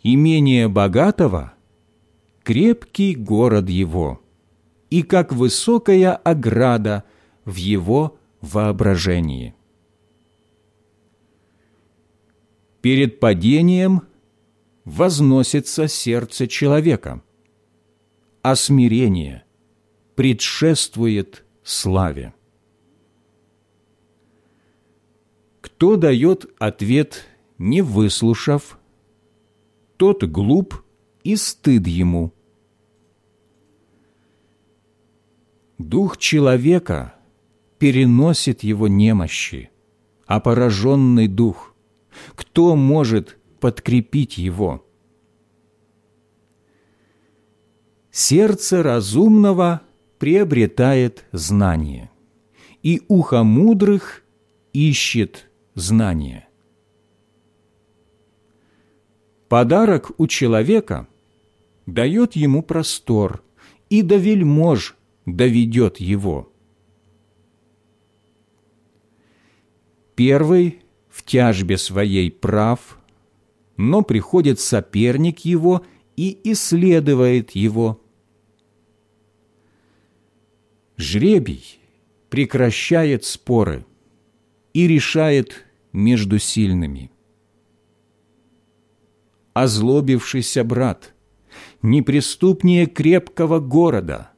Имение богатого – крепкий город его, и как высокая ограда в его воображении. Перед падением возносится сердце человека, а смирение предшествует славе. Кто дает ответ, не выслушав, тот глуп и стыд ему. Дух человека переносит его немощи, а пораженный дух кто может подкрепить его? Сердце разумного приобретает знание, и ухо мудрых ищет знание. Подарок у человека дает ему простор, и до вельмож доведет его. Первый в тяжбе своей прав, но приходит соперник его и исследует его. Жребий прекращает споры и решает между сильными. Озлобившийся брат, неприступнее крепкого города,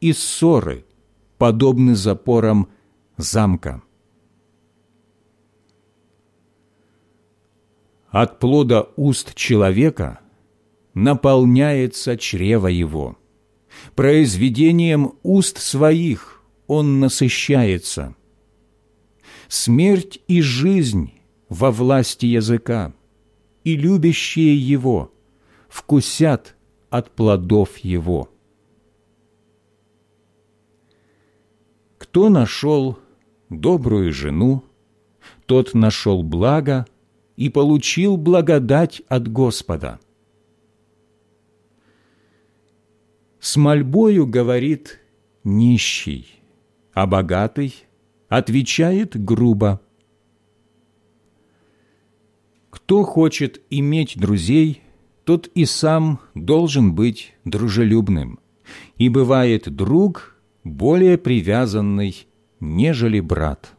и ссоры подобны запорам замка. От плода уст человека наполняется чрево его. Произведением уст своих он насыщается. Смерть и жизнь во власти языка, и любящие его вкусят от плодов его. Кто нашел добрую жену, тот нашел благо и получил благодать от Господа. С мольбою говорит нищий, а богатый отвечает грубо. Кто хочет иметь друзей, тот и сам должен быть дружелюбным, и бывает друг более привязанный, нежели брат.